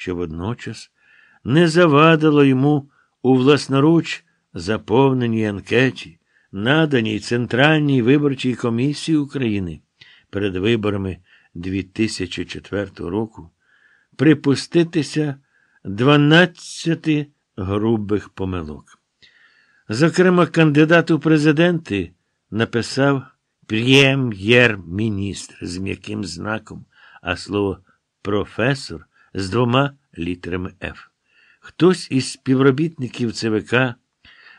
що водночас не завадило йому у власноруч заповненій анкеті, наданій Центральній виборчій комісії України перед виборами 2004 року, припуститися 12 грубих помилок. Зокрема, кандидат у президенти написав прем'єр-міністр з м'яким знаком, а слово професор з двома літерами Ф. Хтось із співробітників ЦВК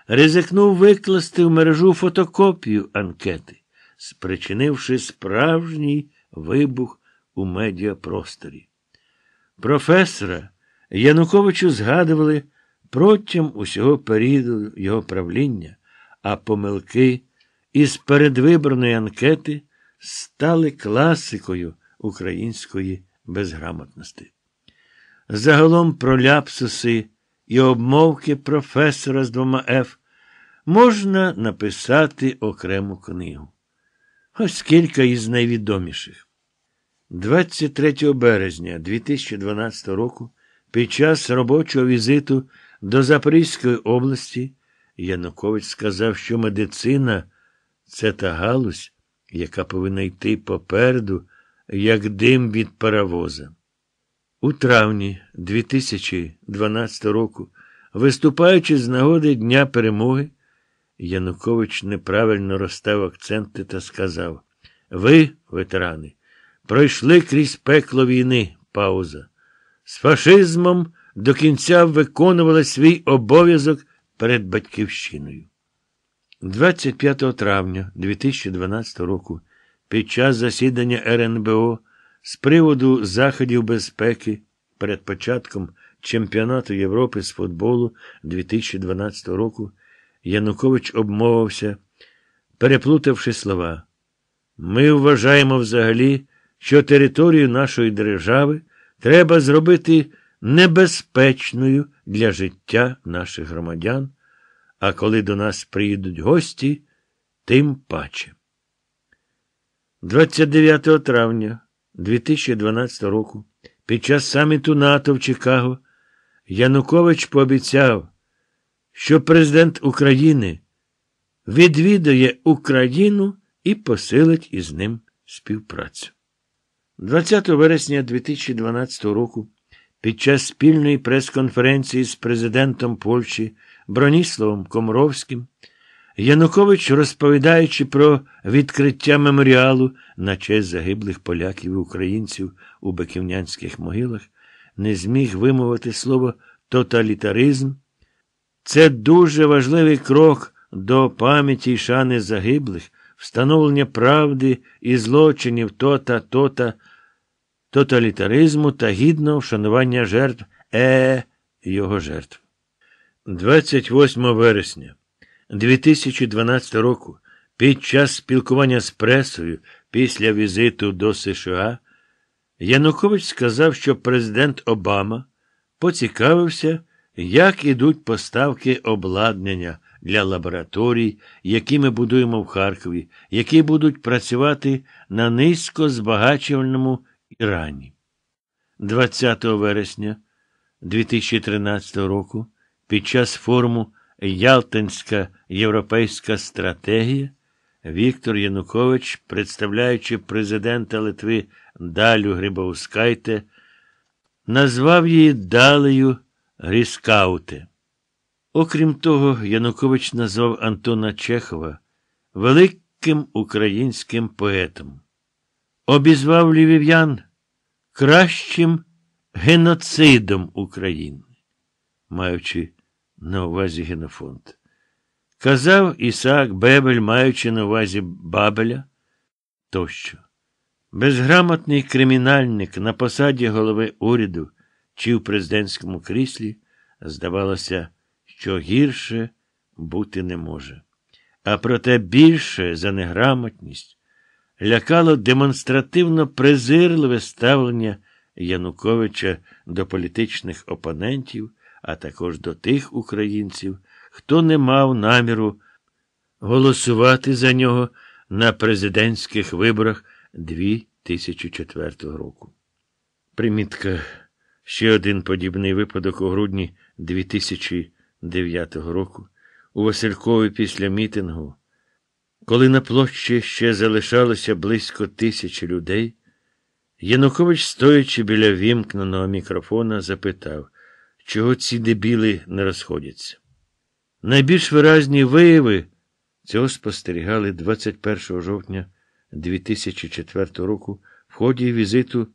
ризикнув викласти в мережу фотокопію анкети, спричинивши справжній вибух у медіапросторі. Професора Януковичу згадували протягом усього періоду його правління, а помилки із передвиборної анкети стали класикою української безграмотності. Загалом про ляпсуси і обмовки професора з двома Ф можна написати окрему книгу. Ось кілька із найвідоміших. 23 березня 2012 року під час робочого візиту до Запорізької області Янукович сказав, що медицина це та галузь, яка повинна йти попереду, як дим від паровоза. У травні 2012 року, виступаючи з нагоди Дня перемоги, Янукович неправильно розстав акценти та сказав: Ви, ветерани, пройшли крізь пекло війни, пауза. З фашизмом до кінця виконували свій обов'язок перед Батьківщиною. 25 травня 2012 року під час засідання РНБО з приводу заходів безпеки перед початком Чемпіонату Європи з футболу 2012 року Янукович обмовився, переплутавши слова. Ми вважаємо взагалі, що територію нашої держави треба зробити небезпечною для життя наших громадян, а коли до нас приїдуть гості, тим паче. 29 травня 2012 року під час саміту НАТО в Чикаго Янукович пообіцяв, що президент України відвідає Україну і посилить із ним співпрацю. 20 вересня 2012 року під час спільної прес-конференції з президентом Польщі Броніславом Комаровським Янукович, розповідаючи про відкриття меморіалу на честь загиблих поляків і українців у баківнянських могилах, не зміг вимовити слово тоталітаризм. Це дуже важливий крок до пам'яті й шани загиблих, встановлення правди і злочинів тота тота тоталітаризму та гідного вшанування жертв е його жертв. 28 вересня 2012 року під час спілкування з пресою після візиту до США Янукович сказав, що президент Обама поцікавився, як ідуть поставки обладнання для лабораторій, які ми будуємо в Харкові, які будуть працювати на низькозбагачувальному Ірані. 20 вересня 2013 року під час форуму Ялтинська європейська стратегія Віктор Янукович, представляючи президента Литви Далю Грибовскайте, назвав її Далею Гріскауте. Окрім того, Янукович назвав Антона Чехова великим українським поетом. Обізвав львів'ян кращим геноцидом України, маючи на увазі генофонд. Казав Ісаак Бебель, маючи на увазі Бабеля тощо. Безграмотний кримінальник на посаді голови уряду чи в президентському кріслі, здавалося, що гірше бути не може. А проте більше за неграмотність лякало демонстративно презирливе ставлення Януковича до політичних опонентів, а також до тих українців, хто не мав наміру голосувати за нього на президентських виборах 2004 року. Примітка Ще один подібний випадок у грудні 2009 року у Василькові після мітингу, коли на площі ще залишалося близько тисячі людей, Янукович, стоячи біля вімкненого мікрофона, запитав, чого ці дебіли не розходяться. Найбільш виразні вияви цього спостерігали 21 жовтня 2004 року в ході візиту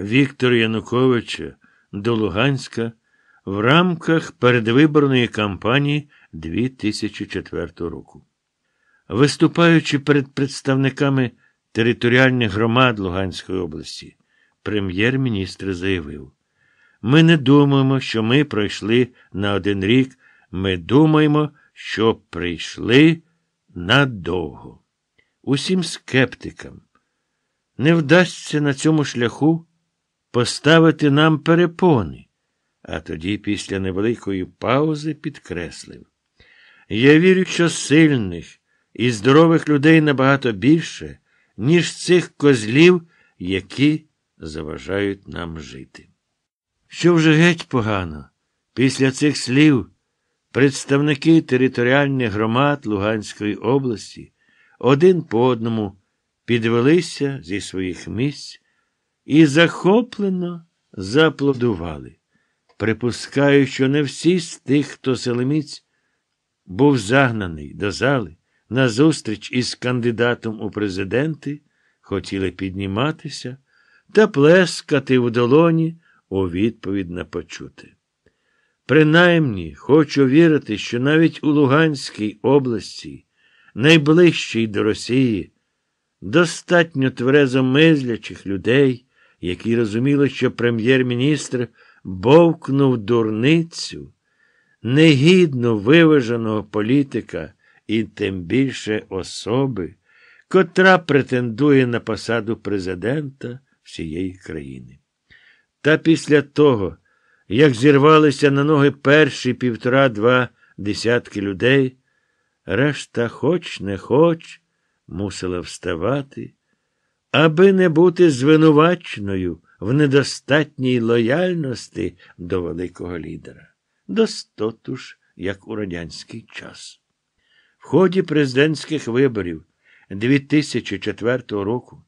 Віктора Януковича до Луганська в рамках передвиборної кампанії 2004 року. Виступаючи перед представниками територіальних громад Луганської області, прем'єр-міністр заявив: Ми не думаємо, що ми пройшли на один рік, ми думаємо, що прийшли надовго. Усім скептикам не вдасться на цьому шляху поставити нам перепони, а тоді, після невеликої паузи, підкреслив. Я вірю, що сильних і здорових людей набагато більше, ніж цих козлів, які заважають нам жити. Що вже геть погано, після цих слів представники територіальних громад Луганської області один по одному підвелися зі своїх місць і захоплено зааплодували. Припускаю, що не всі з тих, хто селеміць, був загнаний до зали на зустріч із кандидатом у президенти, хотіли підніматися та плескати в долоні у відповідь на почуте. Принаймні, хочу вірити, що навіть у Луганській області, найближчій до Росії, достатньо тверезо мизлячих людей, які розуміли, що прем'єр-міністр бовкнув дурницю, негідно виваженого політика і тим більше особи, котра претендує на посаду президента всієї країни. Та після того, як зірвалися на ноги перші півтора-два десятки людей, решта, хоч не хоч, мусила вставати, аби не бути звинуваченою в недостатній лояльності до великого лідера. Достоту ж, як у радянський час. В ході президентських виборів 2004 року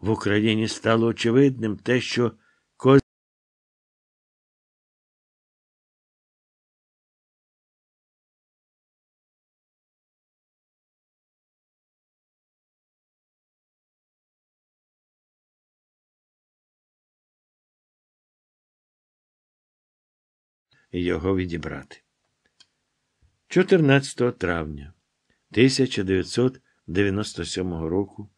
в Україні стало очевидним те, що його відібрати. 14 травня 1997 року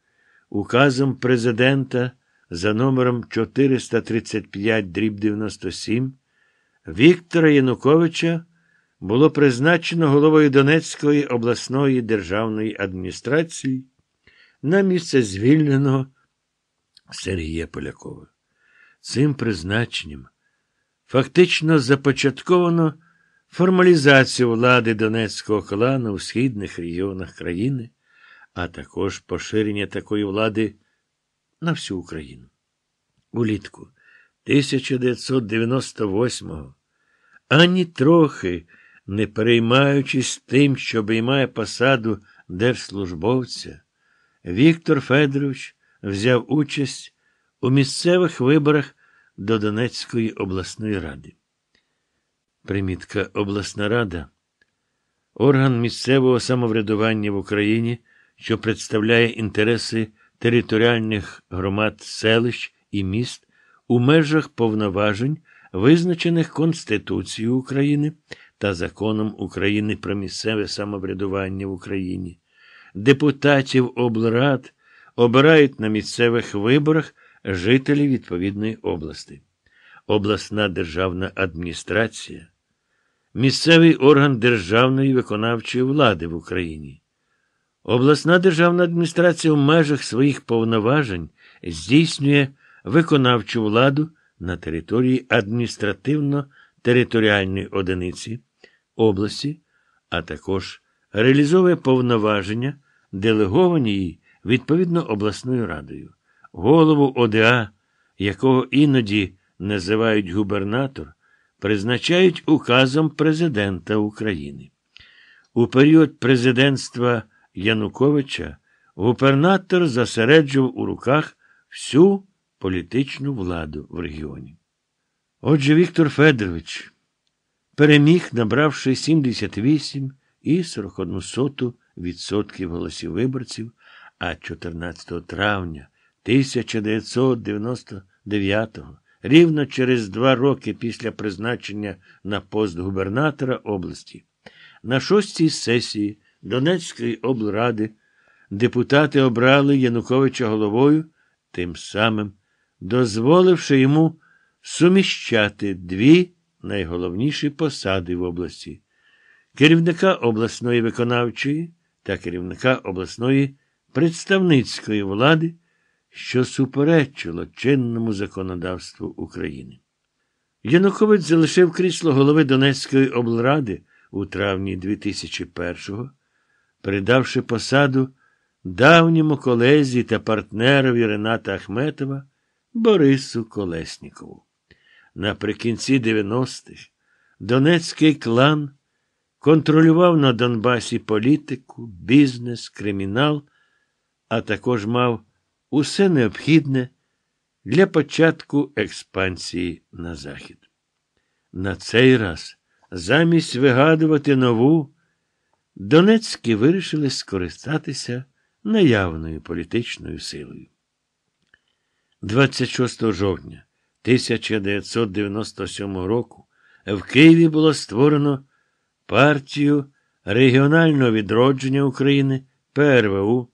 указом президента за номером 435 дріб 97 Віктора Януковича було призначено головою Донецької обласної державної адміністрації на місце звільненого Сергія Полякова. Цим призначенням фактично започатковано формалізацію влади Донецького клану у східних регіонах країни, а також поширення такої влади на всю Україну. Улітку 1998-го, ані трохи не переймаючись тим, що обіймає посаду держслужбовця, Віктор Федорович взяв участь у місцевих виборах до Донецької обласної ради. Примітка обласна рада орган місцевого самоврядування в Україні, що представляє інтереси територіальних громад селищ і міст у межах повноважень, визначених Конституцією України та законом України про місцеве самоврядування в Україні. Депутатів облрад обирають на місцевих виборах жителі відповідної області, обласна державна адміністрація, місцевий орган державної виконавчої влади в Україні. Обласна державна адміністрація в межах своїх повноважень здійснює виконавчу владу на території адміністративно-територіальної одиниці області, а також реалізовує повноваження, делеговані їй відповідно обласною радою голову ОДА, якого іноді називають губернатор, призначають указом президента України. У період президентства Януковича губернатор засереджував у руках всю політичну владу в регіоні. Отже, Віктор Федорович переміг, набравши 78 і 41 соту відсотків голосів виборців, а 14 травня 1999-го, рівно через два роки після призначення на пост губернатора області, на шостій сесії Донецької облради депутати обрали Януковича головою, тим самим дозволивши йому суміщати дві найголовніші посади в області керівника обласної виконавчої та керівника обласної представницької влади, що суперечило чинному законодавству України. Янукович залишив крісло голови Донецької облради у травні 2001-го, передавши посаду давньому колезі та партнерові Рената Ахметова Борису Колеснікову. Наприкінці 90-х Донецький клан контролював на Донбасі політику, бізнес, кримінал, а також мав усе необхідне для початку експансії на захід. На цей раз, замість вигадувати нову, Донецькі вирішили скористатися наявною політичною силою. 26 жовтня 1997 року в Києві було створено партію регіонального відродження України ПРВУ.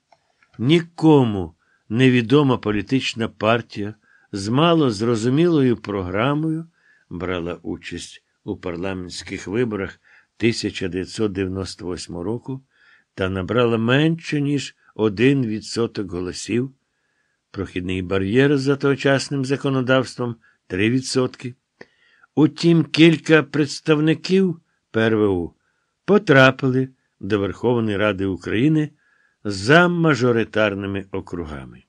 Нікому невідома політична партія з мало зрозумілою програмою брала участь у парламентських виборах 1998 року та набрала менше, ніж 1% голосів. Прохідний бар'єр за тогочасним законодавством 3%. Утім, кілька представників ПРВУ потрапили до Верховної Ради України за мажоритарними округами.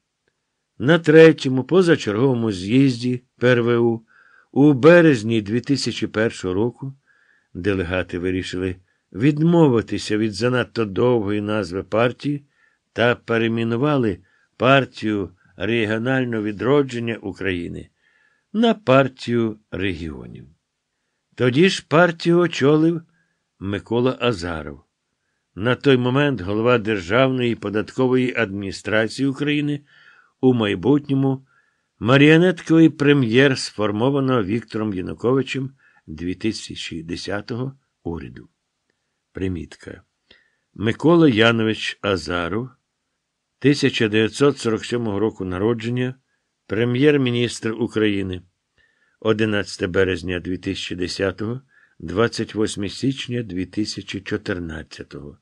На третьому позачерговому з'їзді ПРВУ у березні 2001 року делегати вирішили відмовитися від занадто довгої назви партії та перейменували партію регіонального відродження України на партію регіонів. Тоді ж партію очолив Микола Азаров. На той момент голова Державної податкової адміністрації України у майбутньому маріонетковий прем'єр, сформованого Віктором Януковичем 2010-го уряду. Примітка. Микола Янович Азаров, 1947 року народження, прем'єр-міністр України, 11 березня 2010, 28 січня 2014-го.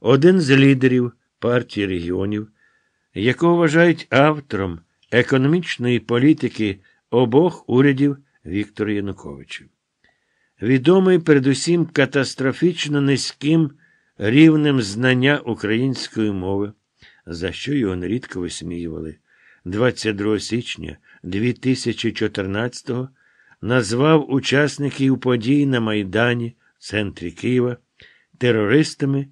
Один з лідерів партії регіонів, якого вважають автором економічної політики обох урядів Віктора Януковича. Відомий передусім катастрофічно низьким рівнем знання української мови, за що його нерідко висміювали. 22 січня 2014-го назвав учасників подій на Майдані в центрі Києва терористами,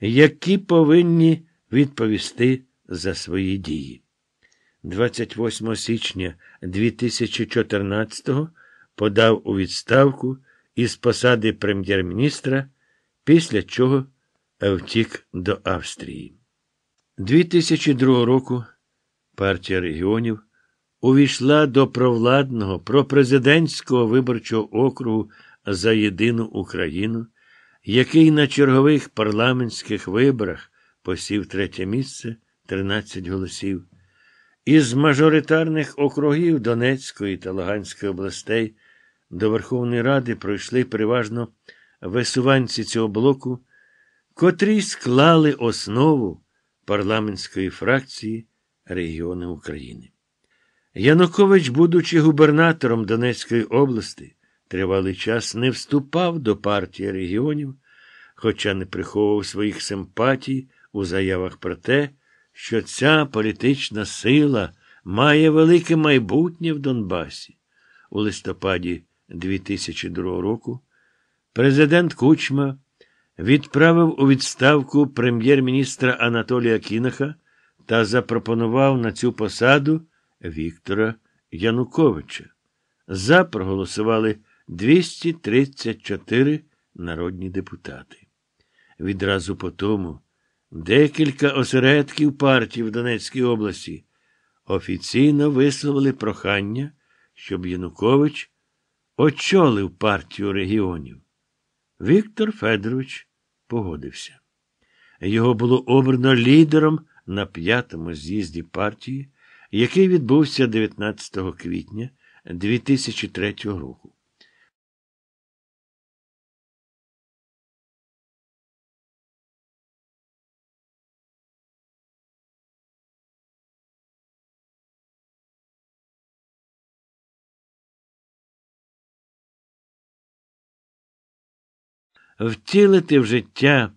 які повинні відповісти за свої дії. 28 січня 2014-го подав у відставку із посади прем'єр-міністра, після чого втік до Австрії. 2002 року партія регіонів увійшла до провладного пропрезидентського виборчого округу за єдину Україну, який на чергових парламентських виборах посів третє місце 13 голосів. Із мажоритарних округів Донецької та Луганської областей до Верховної Ради пройшли переважно висуванці цього блоку, котрі склали основу парламентської фракції регіони України. Янукович, будучи губернатором Донецької області, тривалий час не вступав до партії регіонів, хоча не приховував своїх симпатій у заявах про те, що ця політична сила має велике майбутнє в Донбасі. у листопаді 2002 року, президент Кучма відправив у відставку прем'єр-міністра Анатолія Кінаха та запропонував на цю посаду Віктора Януковича. За проголосували 234 народні депутати. Відразу по тому декілька осередків партії в Донецькій області офіційно висловили прохання, щоб Янукович очолив партію регіонів. Віктор Федорович погодився. Його було обрано лідером на п'ятому з'їзді партії, який відбувся 19 квітня 2003 року. Втілити в життя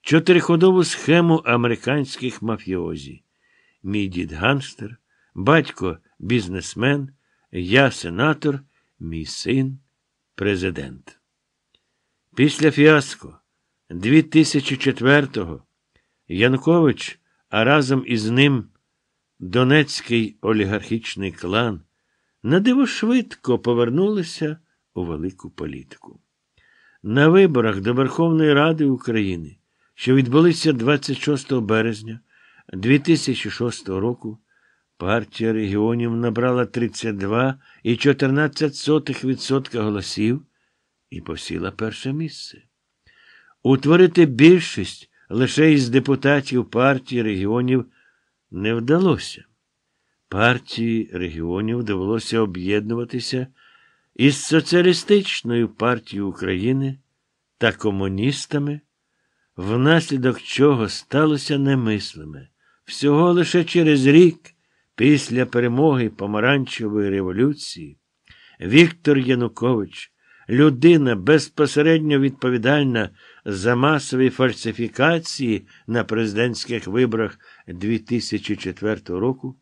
чотириходову схему американських мафіозі. Мій дід ганстер, батько бізнесмен, я сенатор, мій син президент. Після фіаско 2004-го Янкович, а разом із ним Донецький олігархічний клан на диво швидко повернулися у велику політику. На виборах до Верховної Ради України, що відбулися 26 березня 2006 року, партія регіонів набрала 32,14% голосів і посіла перше місце. Утворити більшість лише із депутатів партії регіонів не вдалося. Партії регіонів довелося об'єднуватися із Соціалістичною партією України та комуністами, внаслідок чого сталося немислиме. Всього лише через рік після перемоги Помаранчевої революції Віктор Янукович, людина безпосередньо відповідальна за масові фальсифікації на президентських виборах 2004 року,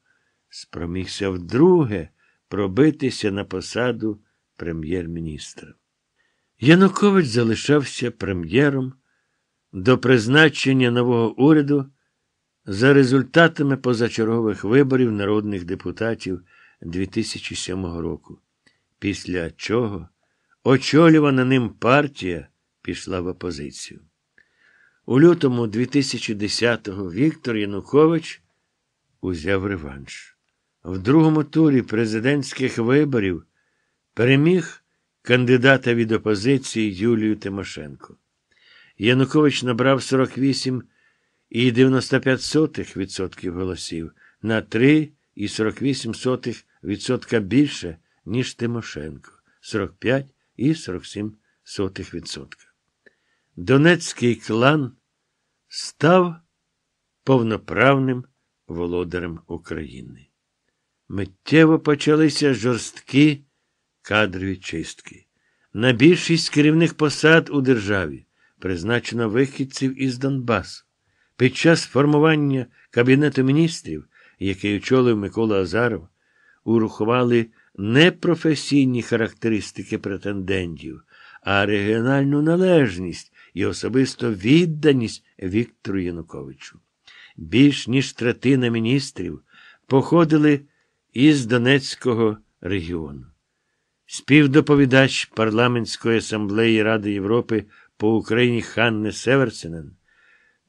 спромігся вдруге пробитися на посаду прем'єр-міністра. Янукович залишався прем'єром до призначення нового уряду за результатами позачергових виборів народних депутатів 2007 року, після чого очолювана ним партія пішла в опозицію. У лютому 2010-го Віктор Янукович узяв реванш. В другому турі президентських виборів переміг кандидата від опозиції Юлію Тимошенко. Янукович набрав 48,95% голосів на 3,48% більше, ніж Тимошенко 45,47%. Донецький клан став повноправним володарем України. Миттєво почалися жорсткі кадрові чистки. На більшість керівних посад у державі призначено вихідців із Донбасу. Під час формування Кабінету міністрів, який очолив Микола Азаров, урахували не професійні характеристики претендентів, а регіональну належність і особисто відданість Віктору Януковичу. Більш ніж третина міністрів походили із Донецького регіону. Співдоповідач парламентської асамблеї Ради Європи по Україні Ханне Северсенен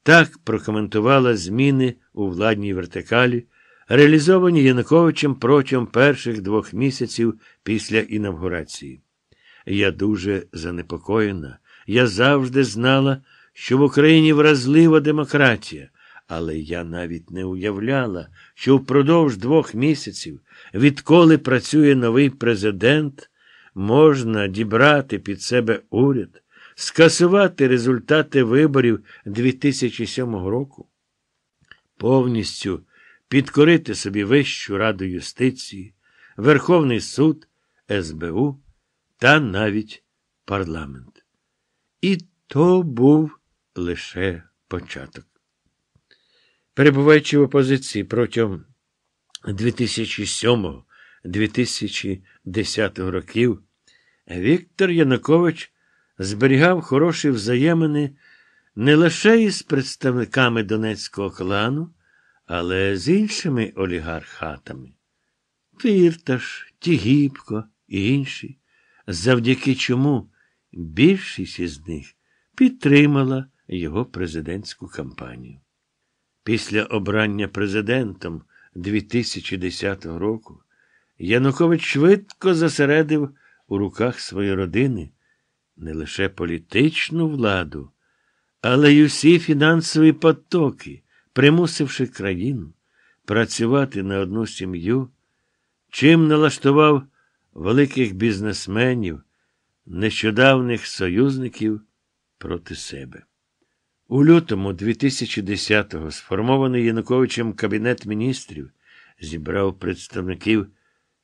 так прокоментувала зміни у владній вертикалі, реалізовані Януковичем протягом перших двох місяців після інавгурації. Я дуже занепокоєна. Я завжди знала, що в Україні вразлива демократія, але я навіть не уявляла, що впродовж двох місяців, відколи працює новий президент, можна дібрати під себе уряд, скасувати результати виборів 2007 року, повністю підкорити собі Вищу раду юстиції, Верховний суд, СБУ та навіть парламент. І то був лише початок. Перебуваючи в опозиції протягом 2007 2010 років Віктор Янукович зберігав хороші взаємини не лише із представниками Донецького клану, але з іншими олігархатами. Фірташ, Тігіпко і інші, завдяки чому більшість із них підтримала його президентську кампанію. Після обрання президентом 2010 року Янукович швидко засередив у руках своєї родини не лише політичну владу, але й усі фінансові потоки, примусивши країну працювати на одну сім'ю, чим налаштував великих бізнесменів, нещодавних союзників проти себе. У лютому 2010-го сформований Януковичем Кабінет міністрів зібрав представників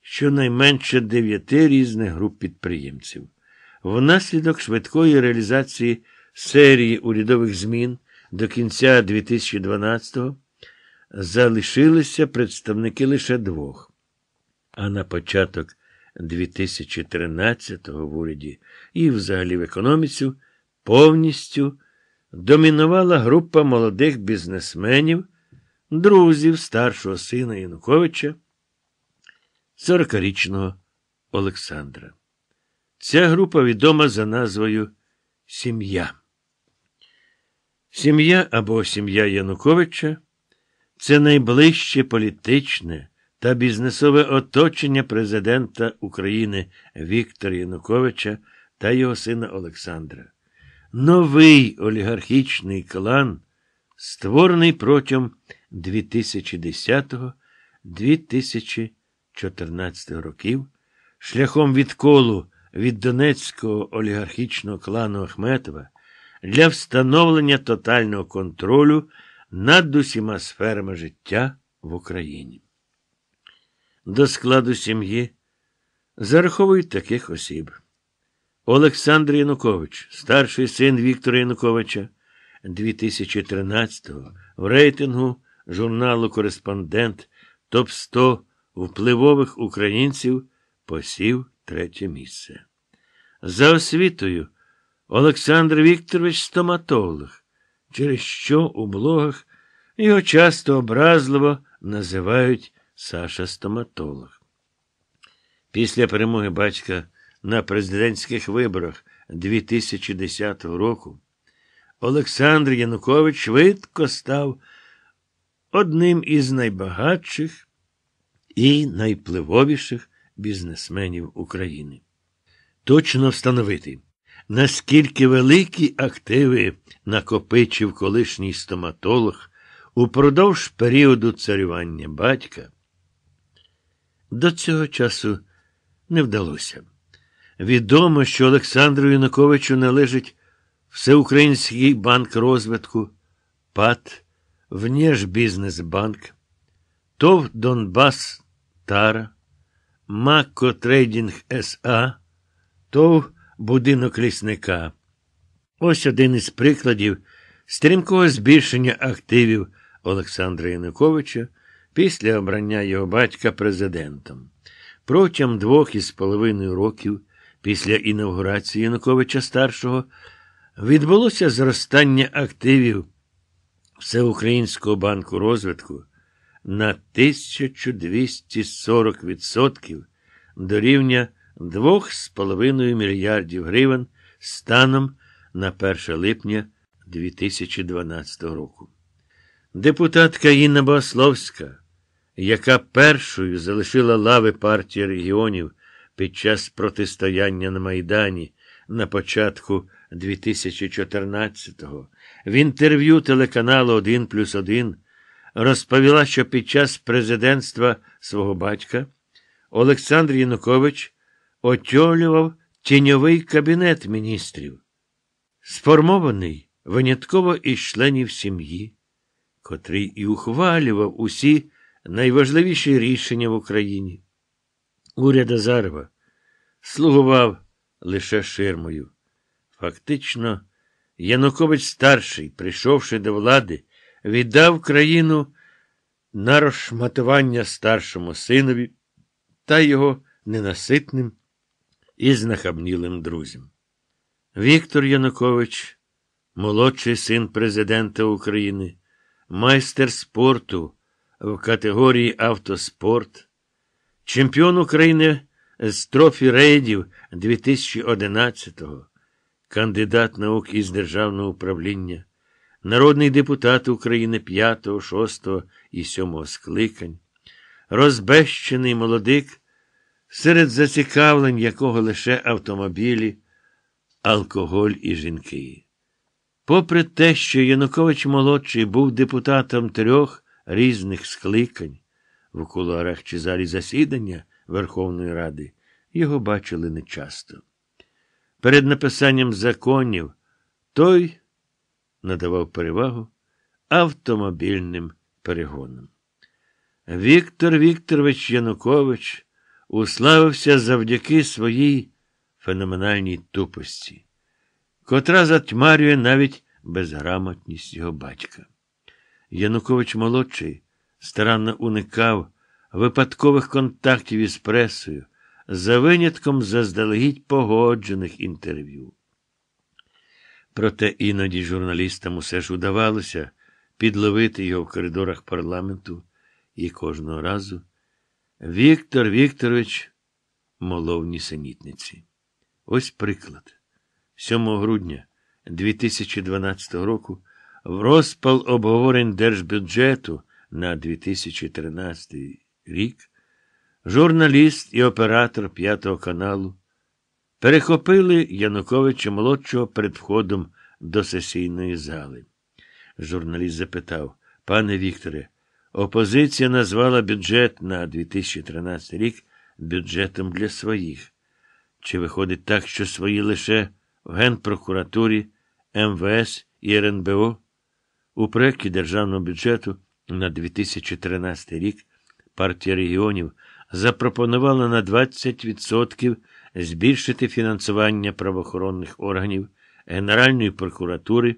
щонайменше дев'яти різних груп підприємців. Внаслідок швидкої реалізації серії урядових змін до кінця 2012-го залишилися представники лише двох. А на початок 2013-го в уряді і взагалі в економіці повністю домінувала група молодих бізнесменів, друзів старшого сина Януковича, 40-річного Олександра. Ця група відома за назвою Сім'я. Сім'я або сім'я Януковича це найближче політичне та бізнесове оточення президента України Віктора Януковича та його сина Олександра. Новий олігархічний клан, створений протягом 2010-2014 років, шляхом відколу від Донецького олігархічного клану Ахметова для встановлення тотального контролю над усіма сферами життя в Україні. До складу сім'ї зараховують таких осіб. Олександр Янукович, старший син Віктора Януковича, 2013-го в рейтингу журналу Кореспондент топ 100 впливових українців посів третє місце. За освітою Олександр Вікторович стоматолог, через що у блогах його часто образливо називають Саша Стоматолог. Після перемоги батька на президентських виборах 2010 року Олександр Янукович швидко став одним із найбагатших і найпливовіших бізнесменів України. Точно встановити, наскільки великі активи накопичив колишній стоматолог упродовж періоду царювання батька, до цього часу не вдалося. Відомо, що Олександру Януковичу належить Всеукраїнський банк розвитку, ПАТ, Внешбізнесбанк, ТОВ Донбас Тара, Макко Трейдінг СА, ТОВ Будинок лісника. Ось один із прикладів стрімкого збільшення активів Олександра Януковича після обрання його батька президентом. Протягом двох із половиною років після інаугурації Януковича старшого відбулося зростання активів Всеукраїнського банку розвитку на 1240% до рівня 2,5 мільярдів гривень станом на 1 липня 2012 року. Депутатка Інна Богословська, яка першою залишила лави партії регіонів під час протистояння на Майдані на початку 2014-го, в інтерв'ю телеканалу 1 плюс 1 розповіла, що під час президентства свого батька Олександр Янукович очолював тіньовий кабінет міністрів, сформований винятково із членів сім'ї, котрий і ухвалював усі найважливіші рішення в Україні. Уряд Азарова слугував лише ширмою. Фактично, Янукович старший, прийшовши до влади, віддав країну на розшматування старшому синові та його ненаситним і знахабнілим друзям. Віктор Янукович, молодший син президента України, майстер спорту в категорії автоспорт, чемпіон України з трофі рейдів 2011-го, кандидат наук із державного управління, народний депутат України 5, 6 і 7 скликань, розбещений молодик, серед зацікавлень якого лише автомобілі, алкоголь і жінки. Попри те, що Янукович молодший був депутатом трьох різних скликань в кулуарах чи залі засідання Верховної Ради, його бачили нечасто. Перед написанням законів той надавав перевагу автомобільним перегонам. Віктор Вікторович Янукович уславився завдяки своїй феноменальній тупості, котра затьмарює навіть безграмотність його батька. Янукович молодший старанно уникав випадкових контактів із пресою за винятком заздалегідь погоджених інтерв'ю. Проте іноді журналістам усе ж удавалося підловити його в коридорах парламенту, і кожного разу Віктор Вікторович молов нісенітниці. Ось приклад. 7 грудня 2012 року в розпал обговорень держбюджету на 2013 рік журналіст і оператор П'ятого каналу перехопили Януковича молодшого перед входом до сесійної зали. Журналіст запитав, пане Вікторе, опозиція назвала бюджет на 2013 рік бюджетом для своїх. Чи виходить так, що свої лише в Генпрокуратурі, МВС і РНБО? У проєкті державного бюджету на 2013 рік партія регіонів запропонувала на 20% збільшити фінансування правоохоронних органів, Генеральної прокуратури,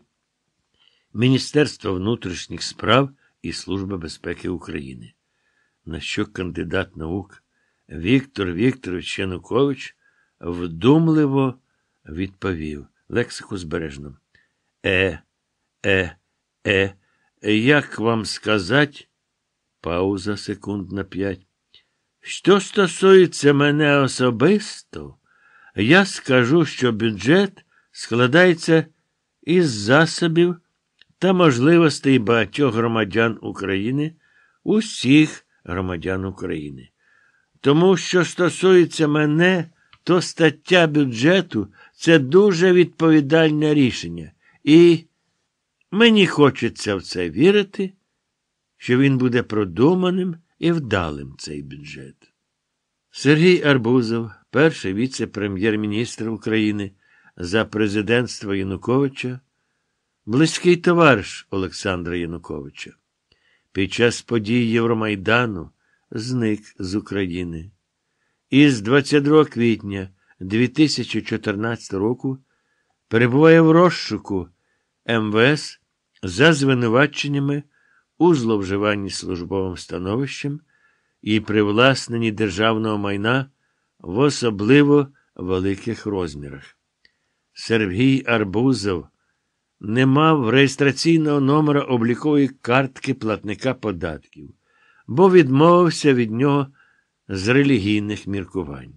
Міністерства внутрішніх справ і Служби безпеки України. На що кандидат наук Віктор Вікторович Янукович вдумливо відповів лексику збережно. Е, е, е, як вам сказать? Пауза секунд на п'ять. Що стосується мене особисто, я скажу, що бюджет складається із засобів та можливостей багатьох громадян України, усіх громадян України. Тому, що стосується мене, то стаття бюджету це дуже відповідальне рішення. І мені хочеться в це вірити, що він буде продуманим і вдалим цей бюджет. Сергій Арбузов, перший віце-прем'єр-міністр України за президентство Януковича, близький товариш Олександра Януковича. Під час подій Євромайдану зник з України. Із 22 квітня 2014 року перебуває в розшуку МВС за звинуваченнями у зловживанні службовим становищем і привласненні державного майна в особливо великих розмірах. Сергій Арбузов не мав реєстраційного номера облікової картки платника податків, бо відмовився від нього з релігійних міркувань.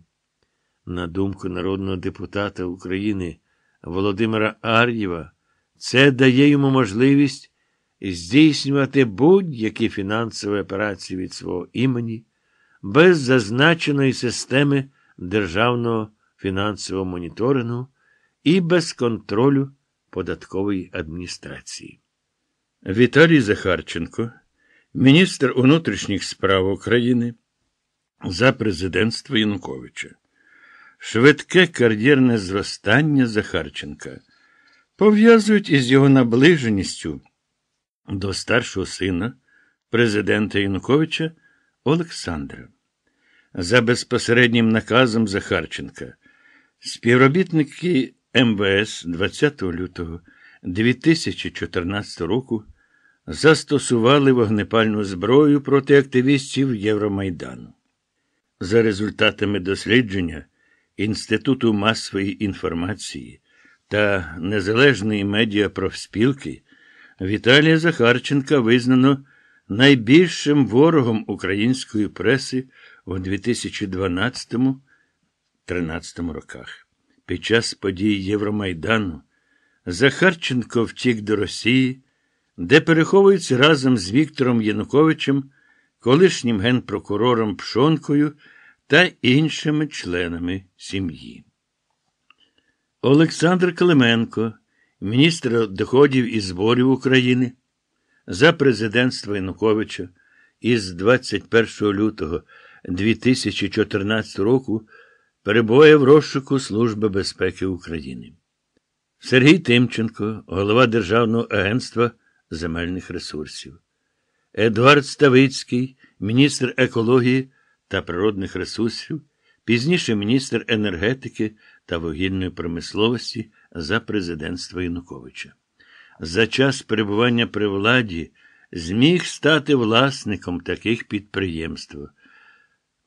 На думку народного депутата України Володимира Ар'єва, це дає йому можливість здійснювати будь-які фінансові операції від свого імені без зазначеної системи державного фінансового моніторингу і без контролю податкової адміністрації. Віталій Захарченко, міністр внутрішніх справ України за президентство Януковича. Швидке кар'єрне зростання Захарченка пов'язують із його наближеністю до старшого сина президента Януковича Олександра. За безпосереднім наказом Захарченка, співробітники МВС 20 лютого 2014 року застосували вогнепальну зброю проти активістів Євромайдану. За результатами дослідження Інституту масової інформації та Незалежної медіапрофспілки Віталія Захарченка визнано найбільшим ворогом української преси у 2012-13 роках. Під час подій Євромайдану Захарченко втік до Росії, де переховується разом з Віктором Януковичем, колишнім генпрокурором Пшонкою та іншими членами сім'ї. Олександр Клименко, міністр доходів і зборів України, за президентства Януковича із 21 лютого 2014 року перебуває в розшуку Служби безпеки України. Сергій Тимченко, голова Державного агентства земельних ресурсів. Едуард Ставицький, міністр екології та природних ресурсів, пізніше міністр енергетики та вугільної промисловості за президентства Януковича. За час перебування при владі зміг стати власником таких підприємств.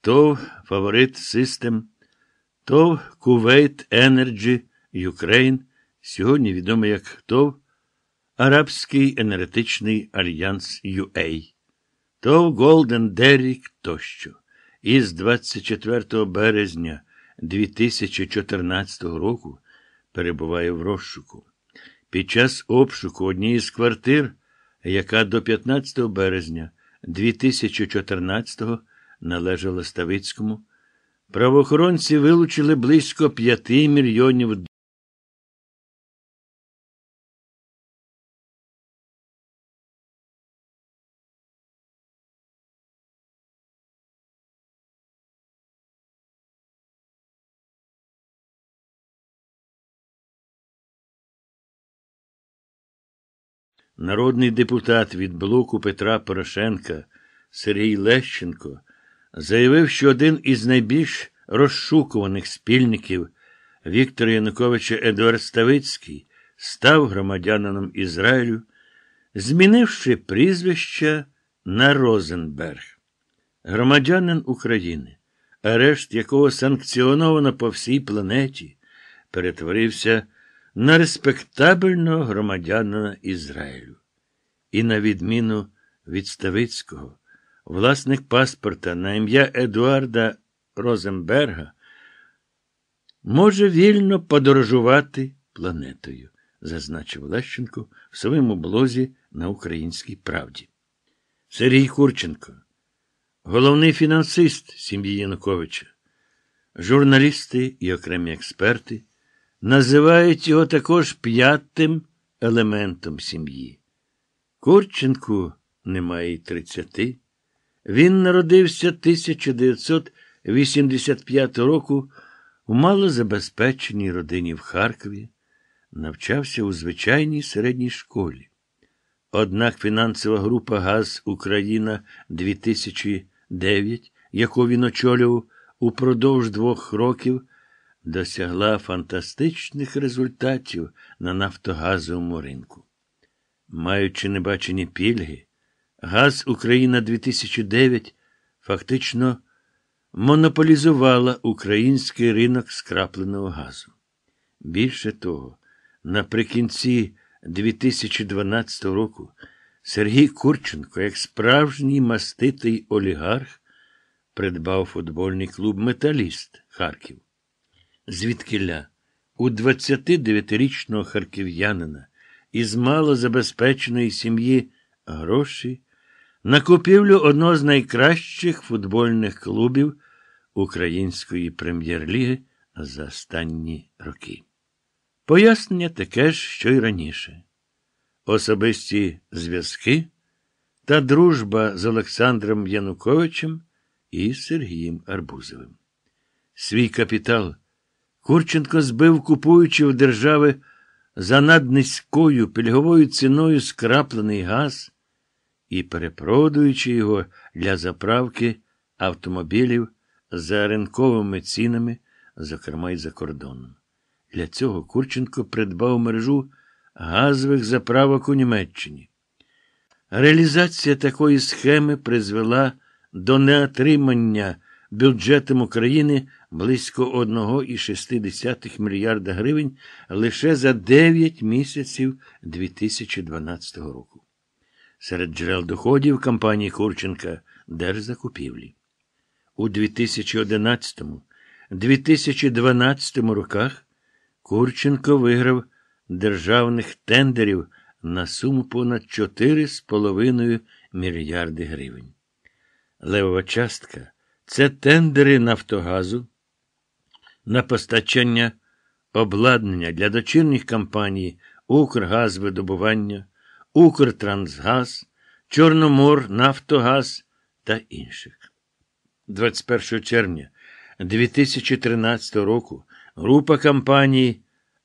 ТОВ Фаворит Систем, ТОВ Кувейт Енерджі Юкрейн, сьогодні відомий як ТОВ Арабський енергетичний альянс UA, ТОВ Голден Дерік тощо. Із 24 березня 2014 року перебуває в розшуку. Під час обшуку однієї з квартир, яка до 15 березня 2014 належала Ставицькому, правоохоронці вилучили близько 5 мільйонів Народний депутат від блоку Петра Порошенка Сергій Лещенко заявив, що один із найбільш розшукуваних спільників Віктора Януковича Едуард Ставицький став громадянином Ізраїлю, змінивши прізвище на Розенберг. Громадянин України, арешт якого санкціоновано по всій планеті, перетворився на респектабельного громадянина Ізраїлю. І, на відміну від Ставицького, власник паспорта на ім'я Едуарда Розенберга може вільно подорожувати планетою, зазначив Лещенко в своєму блозі на Українській правді. Сергій Курченко, головний фінансист сім'ї Януковича, журналісти і окремі експерти називають його також п'ятим елементом сім'ї. Курченку немає й тридцяти. Він народився 1985 року у малозабезпеченій родині в Харкові, навчався у звичайній середній школі. Однак фінансова група Газ Україна 2009, яку він очолював упродовж двох років, досягла фантастичних результатів на нафтогазовому ринку. Маючи небачені пільги, Газ Україна 2009 фактично монополізувала український ринок скрапленого газу. Більше того, наприкінці 2012 року Сергій Курченко, як справжній маститий олігарх, придбав футбольний клуб Металіст Харків звідкиля у 29-річного харків'янина із малозабезпеченої сім'ї гроші на купівлю одного з найкращих футбольних клубів Української прем'єр-ліги за останні роки. Пояснення таке ж, що й раніше. Особисті зв'язки та дружба з Олександром Януковичем і Сергієм Арбузовим. Свій капітал Курченко збив, купуючи в держави за наднизькою пільговою ціною скраплений газ і перепродуючи його для заправки автомобілів за ринковими цінами, зокрема й за кордоном. Для цього Курченко придбав мережу газових заправок у Німеччині. Реалізація такої схеми призвела до неотримання бюджетом України близько 1,6 мільярда гривень лише за 9 місяців 2012 року. Серед джерел доходів компанії Курченка держзакупівлі. У 2011-2012 роках Курченко виграв державних тендерів на суму понад 4,5 мільярди гривень. Левова частка це тендери Нафтогазу на постачання обладнання для дочірніх компаній Укргазвидобування, Укртрансгаз, Чорномор, Нафтогаз та інших. 21 червня 2013 року група компаній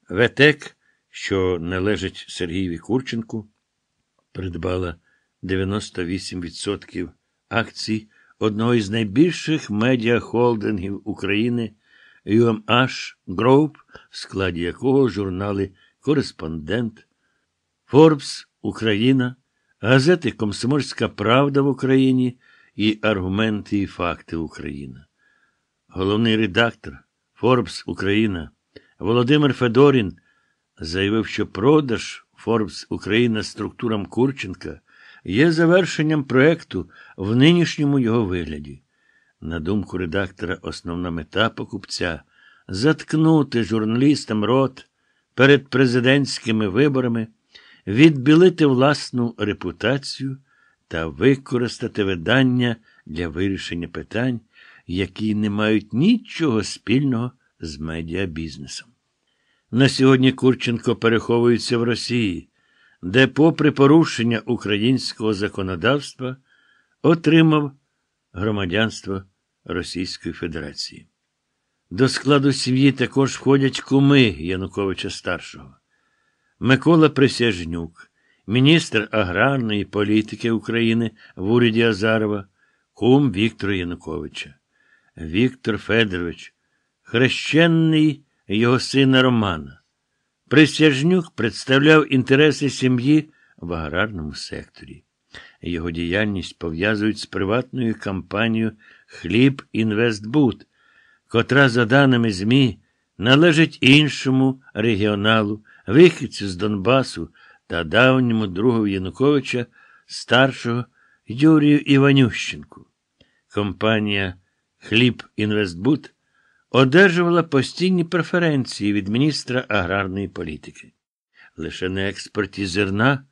ВЕТЕК, що належить Сергієві Курченку, придбала 98% акцій одного із найбільших медіахолдингів України UMH Group, в складі якого журнали Кореспондент, Forbes Україна, газети Комсомольська Правда в Україні і Аргументи і Факти Україна. Головний редактор Forbes Україна Володимир Федорін заявив, що продаж Forbes Україна структурам Курченка є завершенням проекту в нинішньому його вигляді. На думку редактора, основна мета покупця заткнути журналістам рот перед президентськими виборами, відбілити власну репутацію та використати видання для вирішення питань, які не мають нічого спільного з медіабізнесом. На сьогодні Курченко переховується в Росії, де, попри порушення українського законодавства, отримав громадянство Російської Федерації. До складу сім'ї також входять куми Януковича Старшого. Микола Присяжнюк, міністр аграрної політики України в уряді Азарова, кум Віктора Януковича, Віктор Федорович, хрещенний його сина Романа. Присяжнюк представляв інтереси сім'ї в аграрному секторі. Його діяльність пов'язують з приватною компанією Хліб Інвестбуд, котра, за даними ЗМІ, належить іншому регіоналу, вихідцю з Донбасу та давньому другу Януковича, старшого Юрію Іванющенку. Компанія Хліб Інвестбуд одержувала постійні преференції від міністра аграрної політики. Лише на експорті зерна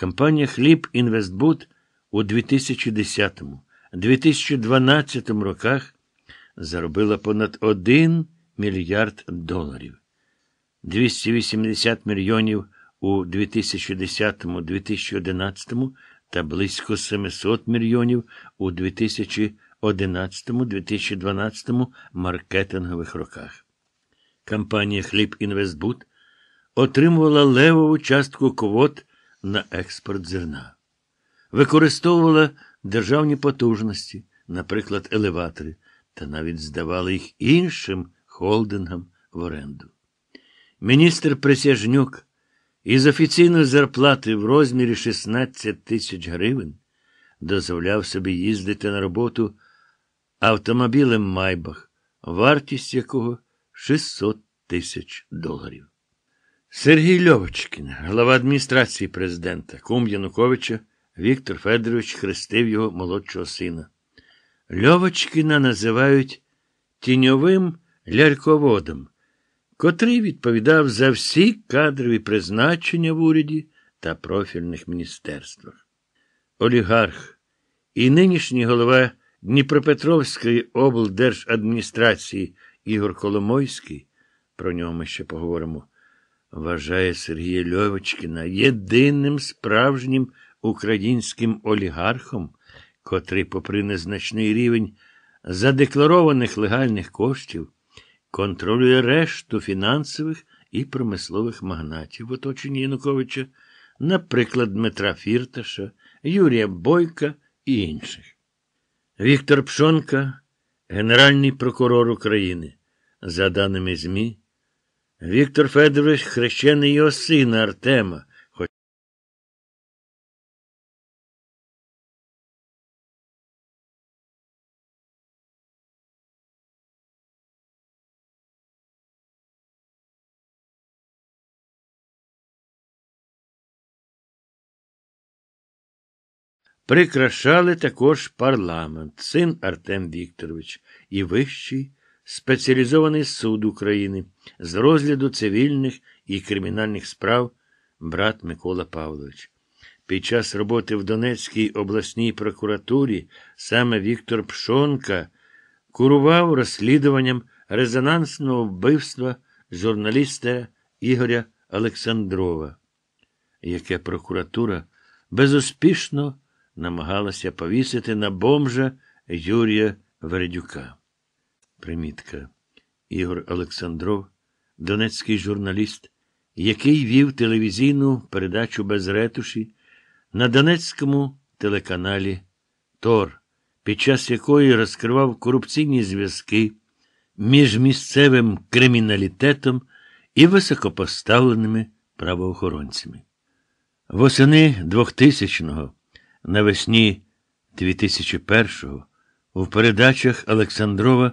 компанія Хліб Інвестбуд у 2010-2012 роках заробила понад 1 мільярд доларів. 280 мільйонів у 2010-2011 та близько 700 мільйонів у 2011-2012 маркетингових роках. Компанія Хліб Інвестбуд отримувала левову частку квот на експорт зерна, використовувала державні потужності, наприклад, елеватори, та навіть здавала їх іншим холдингам в оренду. Міністр Присяжнюк із офіційної зарплати в розмірі 16 тисяч гривень дозволяв собі їздити на роботу автомобілем Майбах, вартість якого 600 тисяч доларів. Сергій Льовочкін, глава адміністрації президента, кум Януковича, Віктор Федорович хрестив його молодшого сина. Льовочкіна називають тіньовим ляльководом, котрий відповідав за всі кадрові призначення в уряді та профільних міністерствах. Олігарх і нинішній голова Дніпропетровської облдержадміністрації Ігор Коломойський, про нього ми ще поговоримо, вважає Сергія Льовочкіна єдиним справжнім українським олігархом, котрий, попри незначний рівень задекларованих легальних коштів, контролює решту фінансових і промислових магнатів в оточенні Януковича, наприклад, Дмитра Фірташа, Юрія Бойка і інших. Віктор Пшонка, Генеральний прокурор України, за даними ЗМІ, Віктор Федорович хрещений його сина Артема. Прикрашали також парламент, син Артем Вікторович і Вищий спеціалізований суд України з розгляду цивільних і кримінальних справ брат Микола Павлович. Під час роботи в Донецькій обласній прокуратурі саме Віктор Пшонка курував розслідуванням резонансного вбивства журналіста Ігоря Олександрова, яке прокуратура безуспішно намагалася повісити на бомжа Юрія Вередюка. Примітка. Ігор Олександров, донецький журналіст, який вів телевізійну передачу без ретуші на Донецькому телеканалі Тор, під час якої розкривав корупційні зв'язки між місцевим криміналітетом і високопоставленими правоохоронцями. Восени 2000-го, навесні 2001-го, у передачах Олександрова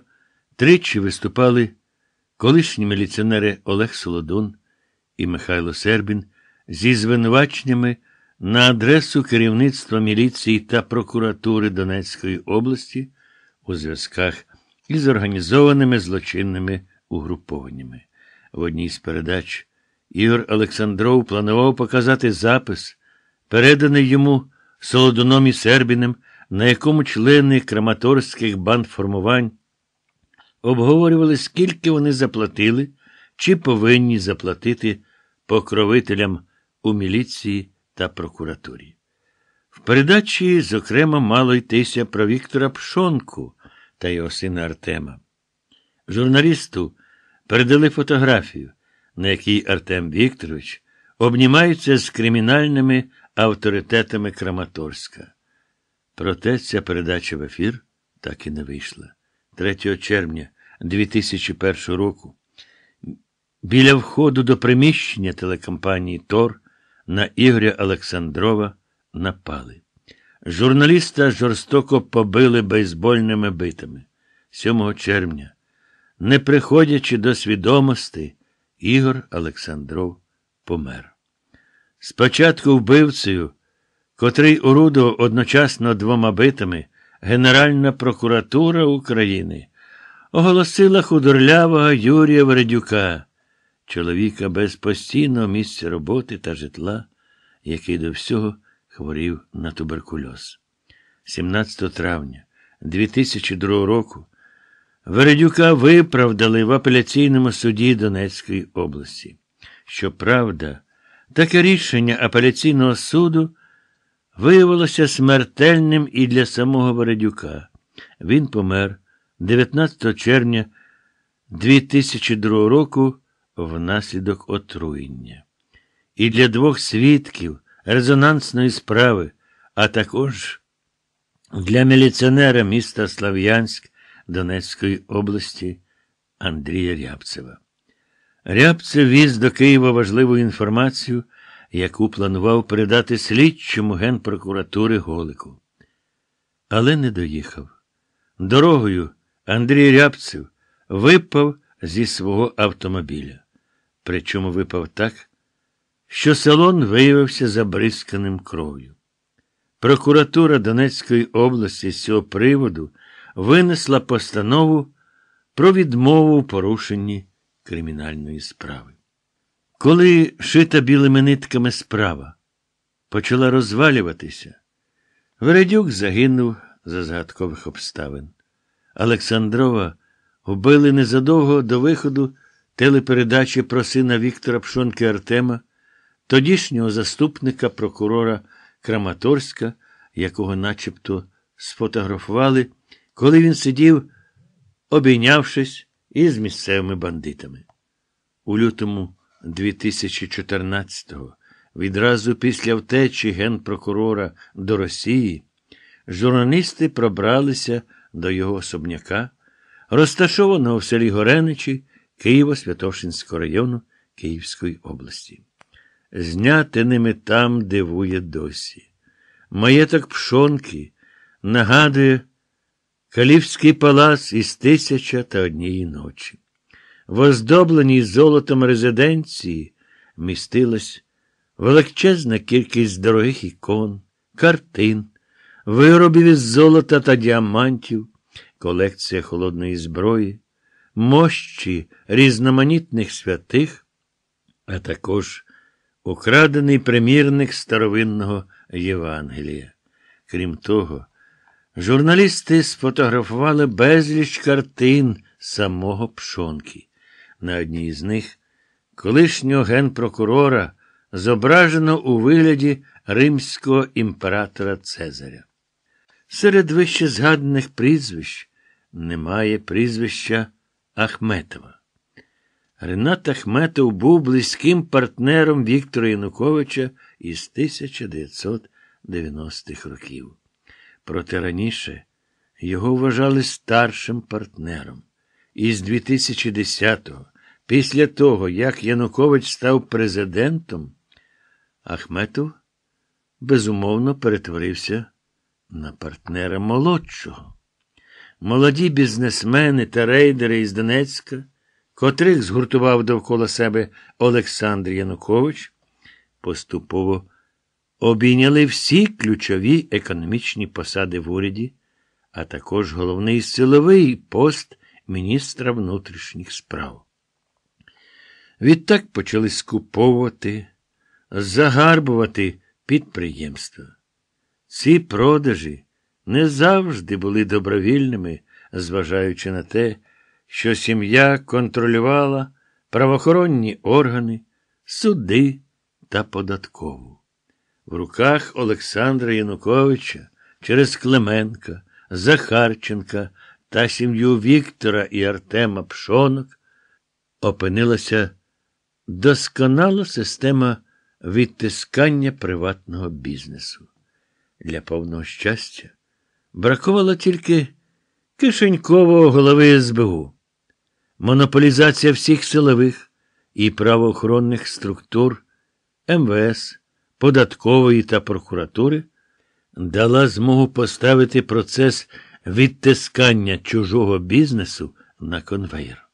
тричі виступали колишні міліціонери Олег Солодун і Михайло Сербін зі звинуваченнями на адресу керівництва міліції та прокуратури Донецької області у зв'язках із організованими злочинними угрупованнями. В одній з передач Ігор Олександров планував показати запис, переданий йому Солодуном і Сербіним, на якому члени краматорських бандформувань обговорювали, скільки вони заплатили чи повинні заплатити покровителям у міліції та прокуратурі. В передачі, зокрема, мало йтися про Віктора Пшонку та його сина Артема. Журналісту передали фотографію, на якій Артем Вікторович обнімається з кримінальними авторитетами Краматорська. Проте ця передача в ефір так і не вийшла. 3 червня 2001 року біля входу до приміщення телекомпанії Тор на Ігоря Олександрова напали. Журналіста жорстоко побили бейсбольними битами. 7 червня, не приходячи до свідомості, Ігор Олександров помер. Спочатку вбивцею, котрий орудував одночасно двома битами, Генеральна прокуратура України оголосила худорлявого Юрія Вередюка, чоловіка без постійного місця роботи та житла, який до всього хворів на туберкульоз. 17 травня 2002 року Вередюка виправдали в апеляційному суді Донецької області. Щоправда, таке рішення апеляційного суду виявилося смертельним і для самого Вередюка. Він помер 19 червня 2002 року внаслідок отруєння. І для двох свідків резонансної справи, а також для міліціонера міста Слав'янськ Донецької області Андрія Рябцева. Рябцев віз до Києва важливу інформацію, яку планував передати слідчому генпрокуратури Голику. Але не доїхав. Дорогою Андрій Рябцев випав зі свого автомобіля. Причому випав так, що салон виявився забризканим кров'ю. Прокуратура Донецької області з цього приводу винесла постанову про відмову в порушенні кримінальної справи. Коли шита білими нитками справа почала розвалюватися, Вередюк загинув за загадкових обставин. Олександрова вбили незадовго до виходу телепередачі про сина Віктора Пшонки Артема, тодішнього заступника прокурора Краматорська, якого начебто сфотографували, коли він сидів, обійнявшись із місцевими бандитами. У лютому 2014-го, відразу після втечі генпрокурора до Росії, журналісти пробралися до його особняка, розташованого в селі Гореничі Києво-Святошинського району Київської області. Зняти ними там дивує досі. Маєток пшонки нагадує Калівський палац із тисяча та однієї ночі. В оздобленій золотом резиденції містилась величезна кількість дорогих ікон, картин, виробів із золота та діамантів, колекція холодної зброї, мощі різноманітних святих, а також украдений примірник старовинного Євангелія. Крім того, журналісти сфотографували безліч картин самого Пшонки. На одній з них колишнього генпрокурора зображено у вигляді римського імператора Цезаря. Серед вище згаданих прізвищ немає прізвища Ахметова. Ренат Ахметов був близьким партнером Віктора Януковича із 1990-х років. Проте раніше його вважали старшим партнером. Із 2010-го, після того, як Янукович став президентом, Ахметов безумовно перетворився на партнера молодшого. Молоді бізнесмени та рейдери із Донецька, котрих згуртував довкола себе Олександр Янукович, поступово обійняли всі ключові економічні посади в уряді, а також головний силовий пост міністра внутрішніх справ. Відтак почали скуповувати, загарбувати підприємства. Ці продажі не завжди були добровільними, зважаючи на те, що сім'я контролювала правоохоронні органи, суди та податкову. В руках Олександра Януковича через Клименка, Захарченка та сім'ю Віктора і Артема Пшонок опинилася досконала система відтискання приватного бізнесу. Для повного щастя бракувало тільки кишенькового голови СБУ. Монополізація всіх силових і правоохоронних структур МВС, податкової та прокуратури дала змогу поставити процес відтискання чужого бізнесу на конвейер.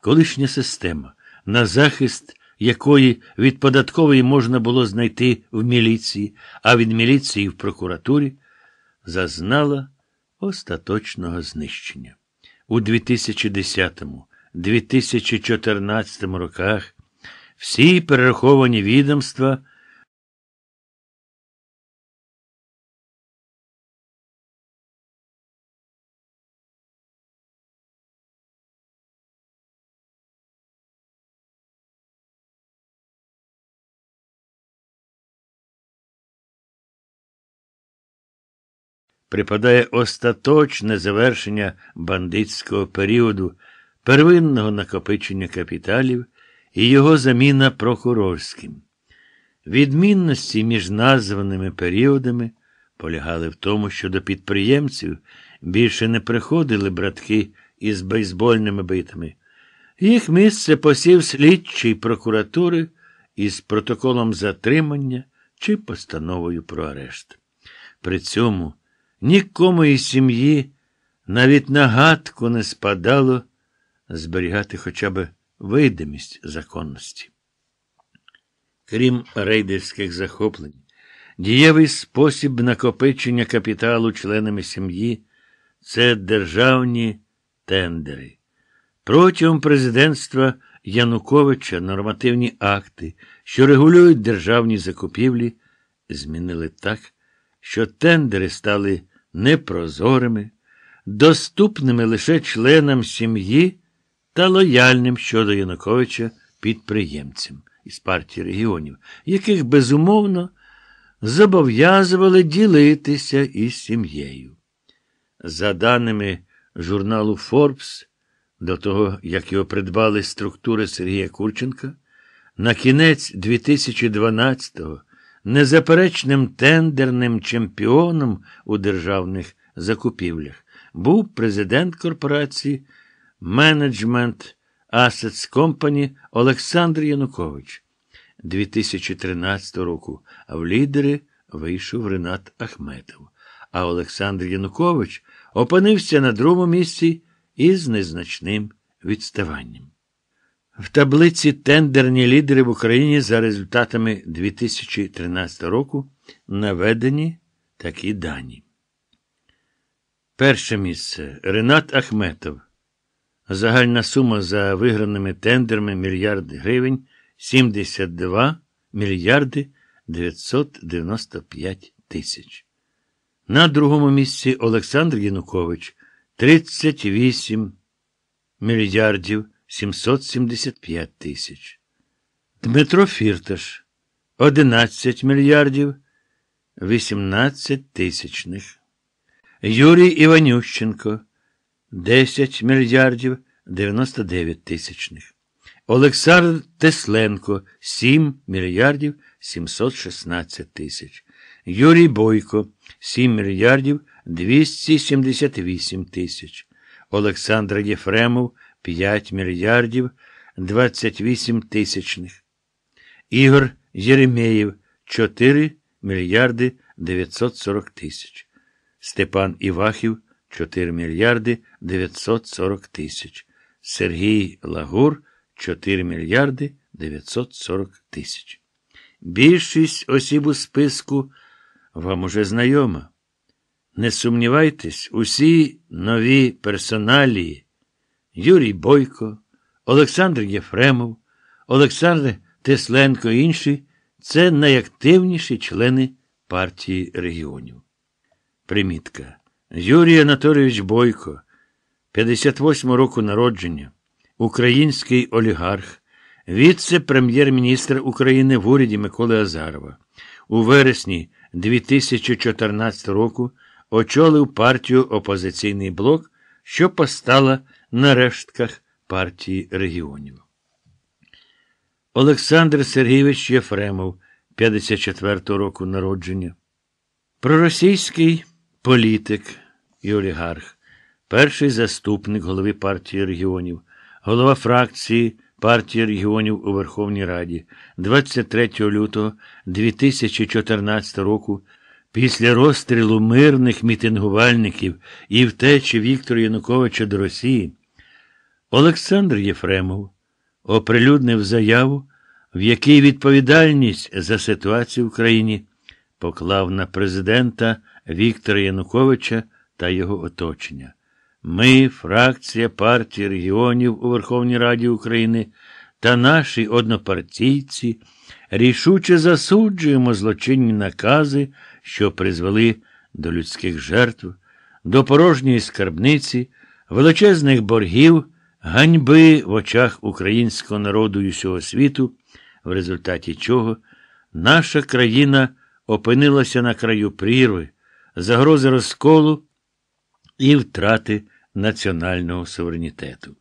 Колишня система, на захист якої від податкової можна було знайти в міліції, а від міліції в прокуратурі, зазнала остаточного знищення. У 2010-2014 роках всі перераховані відомства припадає остаточне завершення бандитського періоду, первинного накопичення капіталів і його заміна прокурорським. Відмінності між названими періодами полягали в тому, що до підприємців більше не приходили братки із бейсбольними битами. Їх місце посів слідчий прокуратури із протоколом затримання чи постановою про арешт. При цьому Нікому із сім'ї навіть нагадку не спадало зберігати хоча б видимість законності. Крім рейдерських захоплень, дієвий спосіб накопичення капіталу членами сім'ї це державні тендери. Протягом президентства Януковича нормативні акти, що регулюють державні закупівлі, змінили так, що тендери стали непрозорими, доступними лише членам сім'ї та лояльним щодо Януковича підприємцям із партії регіонів, яких безумовно зобов'язували ділитися із сім'єю. За даними журналу Forbes, до того, як його придбали структури Сергія Курченка, на кінець 2012-го Незаперечним тендерним чемпіоном у державних закупівлях був президент корпорації Management Assets Company Олександр Янукович. 2013 року в лідери вийшов Ренат Ахметов, а Олександр Янукович опинився на другому місці із незначним відставанням. В таблиці тендерні лідери в Україні за результатами 2013 року наведені такі дані. Перше місце Ренат Ахметов. Загальна сума за виграними тендерами мільярди гривень 72 мільярди 995 тисяч. На другому місці Олександр Янукович 38 мільярдів 775 тисяч. Дмитро Фірташ 11 мільярдів 18 тисячних. Юрій Іванющенко 10 мільярдів 99 тисячних. Олександр Тесленко 7 мільярдів 716 тисяч. Юрій Бойко 7 мільярдів 278 тисяч. Олександр Єфремов 5 мільярдів 28 тисячних. Ігор Єремєєв 4 мільярди 940 тисяч. Степан Івахів 4 мільярди 940 тисяч. Сергій Лагур 4 мільярди 940 тисяч. Більшість осіб у списку вам уже знайома. Не сумнівайтесь, усі нові персоналії Юрій Бойко, Олександр Єфремов, Олександр Тесленко і інші це найактивніші члени партії регіонів. Примітка. Юрій Анатолійович Бойко, 58 року народження, український олігарх, віце-прем'єр-міністр України в уряді Миколи Азарова. У вересні 2014 року очолив партію Опозиційний блок, що постала на рештках партії регіонів. Олександр Сергійович Єфремов, 54 року народження. Проросійський політик і олігарх, перший заступник голови партії регіонів, голова фракції партії регіонів у Верховній Раді 23 лютого 2014 року. Після розстрілу мирних мітингувальників і втечі Віктора Януковича до Росії, Олександр Єфремов оприлюднив заяву, в якій відповідальність за ситуацію в країні поклав на президента Віктора Януковича та його оточення. Ми, фракція партії регіонів у Верховній Раді України та наші однопартійці рішуче засуджуємо злочинні накази, що призвели до людських жертв, до порожньої скарбниці, величезних боргів, ганьби в очах українського народу і всього світу, в результаті чого наша країна опинилася на краю прірви, загрози розколу і втрати національного суверенітету.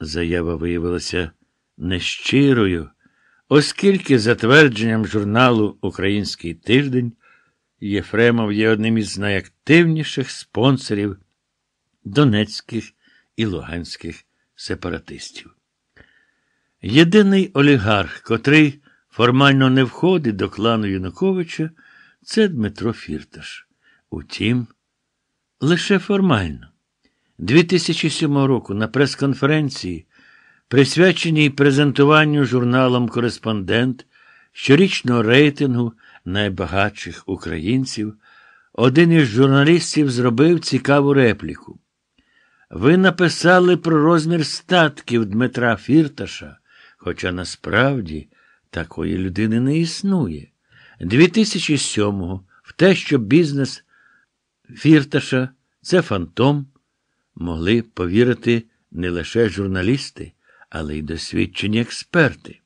Заява виявилася нещирою, оскільки, за твердженням журналу Український тиждень, Єфремов є одним із найактивніших спонсорів донецьких і луганських сепаратистів. Єдиний олігарх, котрий формально не входить до клану Януковича, це Дмитро Фірташ. Утім, лише формально. 2007 року на прес-конференції, присвяченій презентуванню журналом Кореспондент щорічного рейтингу найбагатших українців, один із журналістів зробив цікаву репліку. Ви написали про розмір статків Дмитра Фірташа, хоча насправді такої людини не існує. 2007-го в те, що бізнес Фірташа це фантом, могли повірити не лише журналісти, але й досвідчені експерти.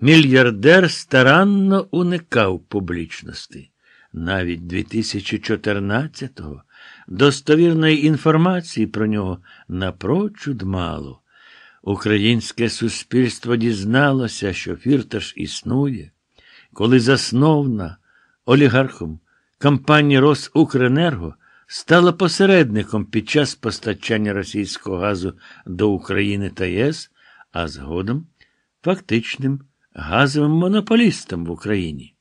Мільярдер старанно уникав публічності. Навіть 2014-го достовірної інформації про нього напрочуд мало. Українське суспільство дізналося, що фірташ існує, коли засновна олігархом компанія Росукренерго стала посередником під час постачання російського газу до України та ЄС, а згодом фактичним газовим монополістом в Україні.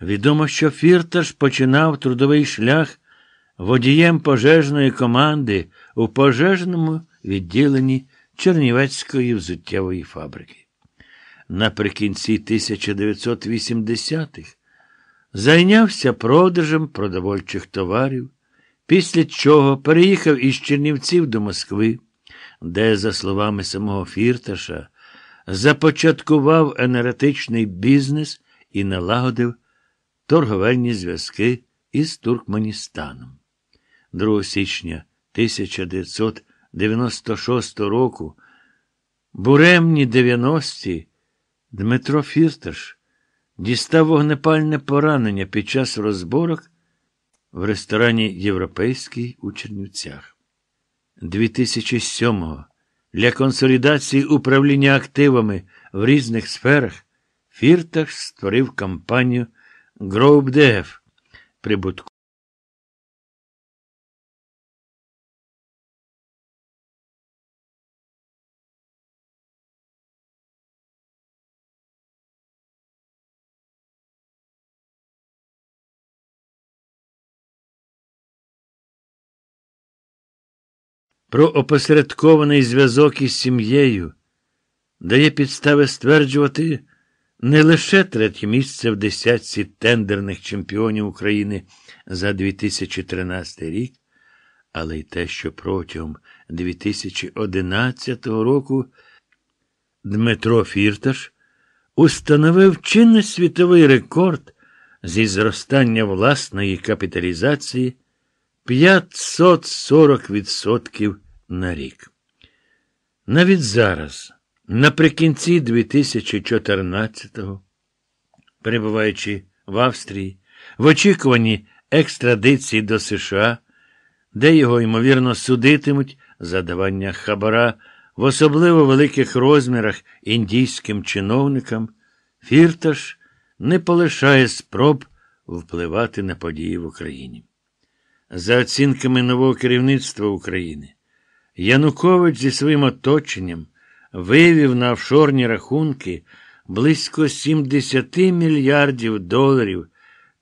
Відомо, що Фірташ починав трудовий шлях водієм пожежної команди у пожежному відділенні Чернівецької взуттєвої фабрики. Наприкінці 1980-х зайнявся продажем продовольчих товарів, після чого переїхав із Чернівців до Москви, де, за словами самого Фірташа, започаткував енергетичний бізнес і налагодив торговельні зв'язки із Туркменістаном. 2 січня 1996 року, буремні 90-ті, Дмитро Фірташ дістав вогнепальне поранення під час розборок в ресторані Європейський у Чернівцях. 2007-го для консолідації управління активами в різних сферах Фірташ створив кампанію GrowDev прибутку. Про опосередкований зв'язок із сім'єю дає підстави стверджувати не лише третє місце в десятці тендерних чемпіонів України за 2013 рік, але й те, що протягом 2011 року Дмитро Фірташ установив чинний світовий рекорд зі зростання власної капіталізації 540% на рік. Навіть зараз, наприкінці 2014-го, перебуваючи в Австрії, в очікуванні екстрадиції до США, де його, ймовірно, судитимуть за давання хабара в особливо великих розмірах індійським чиновникам, Фірташ не полишає спроб впливати на події в Україні. За оцінками нового керівництва України, Янукович зі своїм оточенням вивів на офшорні рахунки близько 70 мільярдів доларів,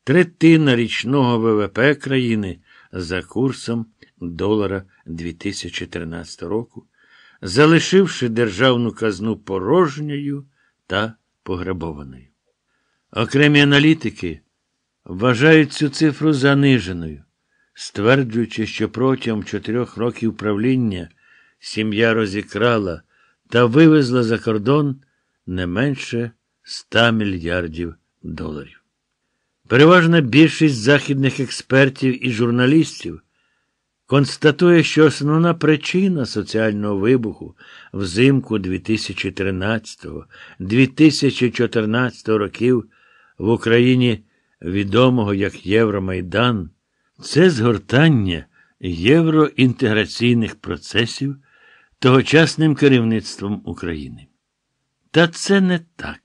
третина річного ВВП країни за курсом долара 2013 року, залишивши державну казну порожньою та пограбованою. Окремі аналітики вважають цю цифру заниженою стверджуючи, що протягом чотирьох років правління сім'я розікрала та вивезла за кордон не менше 100 мільярдів доларів. Переважна більшість західних експертів і журналістів констатує, що основна причина соціального вибуху взимку 2013-2014 років в Україні відомого як Євромайдан. Це згортання євроінтеграційних процесів тогочасним керівництвом України. Та це не так.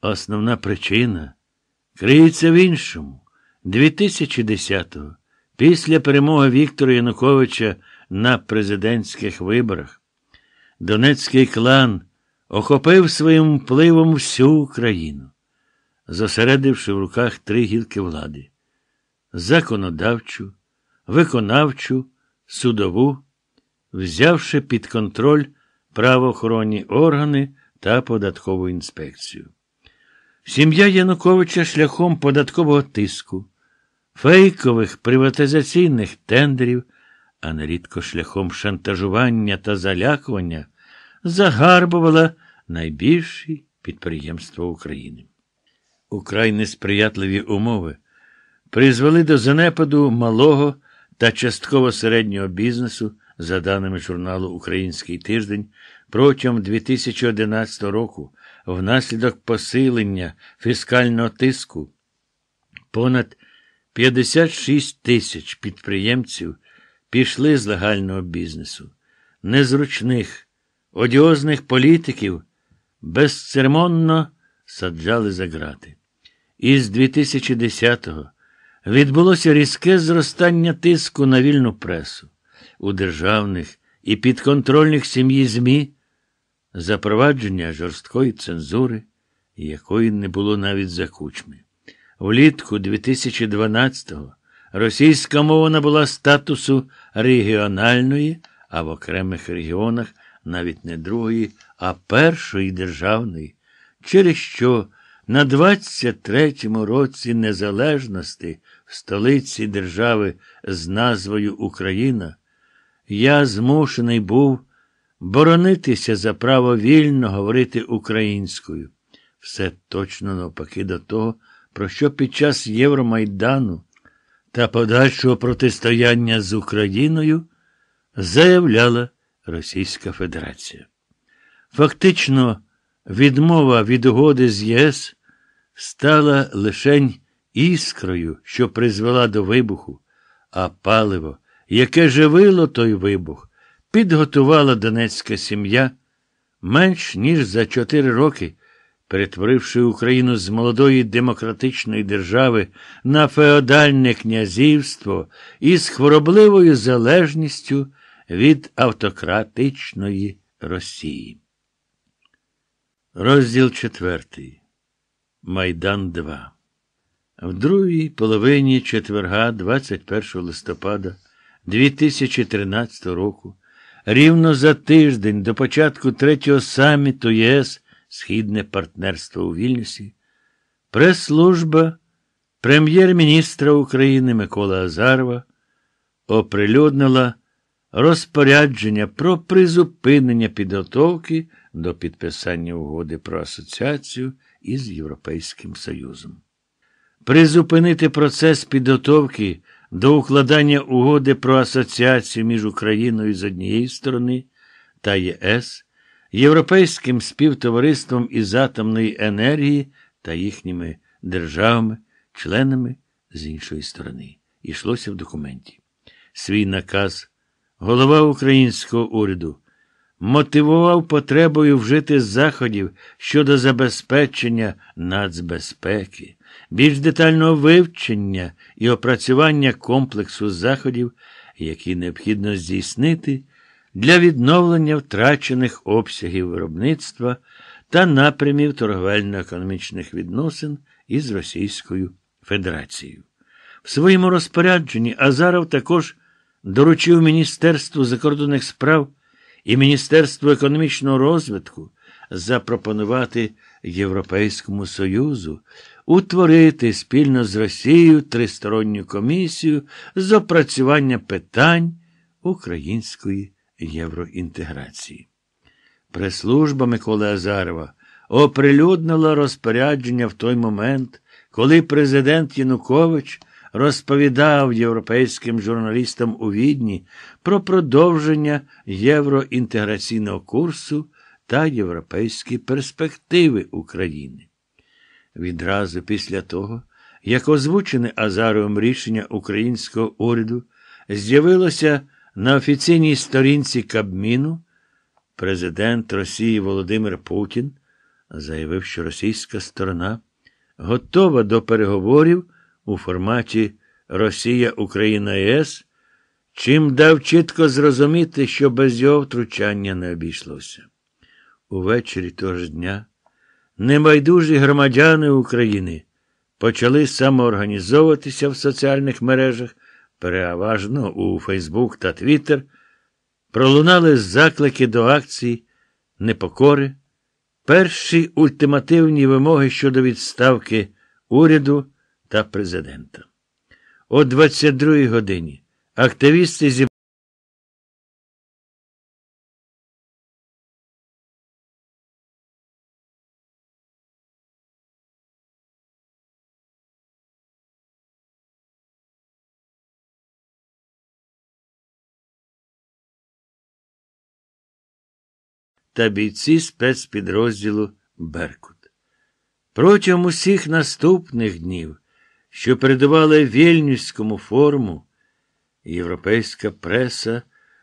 Основна причина криється в іншому. 2010-го, після перемоги Віктора Януковича на президентських виборах, Донецький клан охопив своїм впливом всю Україну, зосередивши в руках три гілки влади законодавчу, виконавчу, судову, взявши під контроль правоохоронні органи та податкову інспекцію. Сім'я Януковича шляхом податкового тиску, фейкових приватизаційних тендерів, а нерідко шляхом шантажування та залякування загарбувала найбільші підприємства України. Украй несприятливі умови призвели до занепаду малого та частково середнього бізнесу, за даними журналу Український тиждень, протягом 2011 року, внаслідок посилення фіскального тиску, понад 56 тисяч підприємців пішли з легального бізнесу, незручних, одіозних політиків безцеремонно саджали за грати. Із 2010-го відбулося різке зростання тиску на вільну пресу у державних і підконтрольних сім'ї ЗМІ, запровадження жорсткої цензури, якої не було навіть за кучми. Влітку 2012-го російська мова набула статусу регіональної, а в окремих регіонах навіть не другої, а першої державної, через що На 23-му році незалежності столиці держави з назвою Україна я змушений був боронитися за право вільно говорити українською. Все точно навпаки до того, про що під час Євромайдану та подальшого протистояння з Україною заявляла Російська Федерація. Фактично, відмова від угоди з ЄС стала лишень іскрою, що призвела до вибуху, а паливо, яке живило той вибух, підготувала донецька сім'я менш ніж за чотири роки, перетворивши Україну з молодої демократичної держави на феодальне князівство із хворобливою залежністю від автократичної Росії. Розділ четвертий. Майдан 2 В другій половині четверга, 21 листопада 2013 року, рівно за тиждень до початку третього саміту ЄС Східне партнерство у Вільнюсі, прес-служба прем'єр-міністра України Микола Азарова оприлюднила розпорядження про призупинення підготовки до підписання угоди про асоціацію із Європейським Союзом. Призупинити процес підготовки до укладання угоди про асоціацію між Україною з однієї сторони та ЄС, Європейським співтовариством із атомної енергії та їхніми державами, членами з іншої сторони. Ішлося в документі. Свій наказ голова українського уряду мотивував потребою вжити заходів щодо забезпечення нацбезпеки, більш детального вивчення і опрацювання комплексу заходів, які необхідно здійснити для відновлення втрачених обсягів виробництва та напрямів торговельно-економічних відносин із Російською Федерацією. В своєму розпорядженні Азаров також доручив Міністерству закордонних справ і Міністерству економічного розвитку запропонувати Європейському Союзу утворити спільно з Росією тристоронню комісію з опрацювання питань української євроінтеграції. Прес-служба Миколи Азарова оприлюднила розпорядження в той момент, коли президент Янукович розповідав європейським журналістам у Відні про продовження євроінтеграційного курсу та європейські перспективи України. Відразу після того, як озвучене Азаровим рішення українського уряду з'явилося на офіційній сторінці Кабміну, президент Росії Володимир Путін заявив, що російська сторона готова до переговорів у форматі Росія, Україна ЄС, чим дав чітко зрозуміти, що без його втручання не обійшлося. Увечері того ж дня небайдужі громадяни України почали самоорганізовуватися в соціальних мережах, переважно у Фейсбук та Твіттер, пролунали заклики до акцій, непокори, перші ультимативні вимоги щодо відставки уряду та президента. О 22 годині активісти зібрали та бійці спецпідрозділу Беркут. Протягом усіх наступних днів, що передавали Вільнюському форуму, європейська преса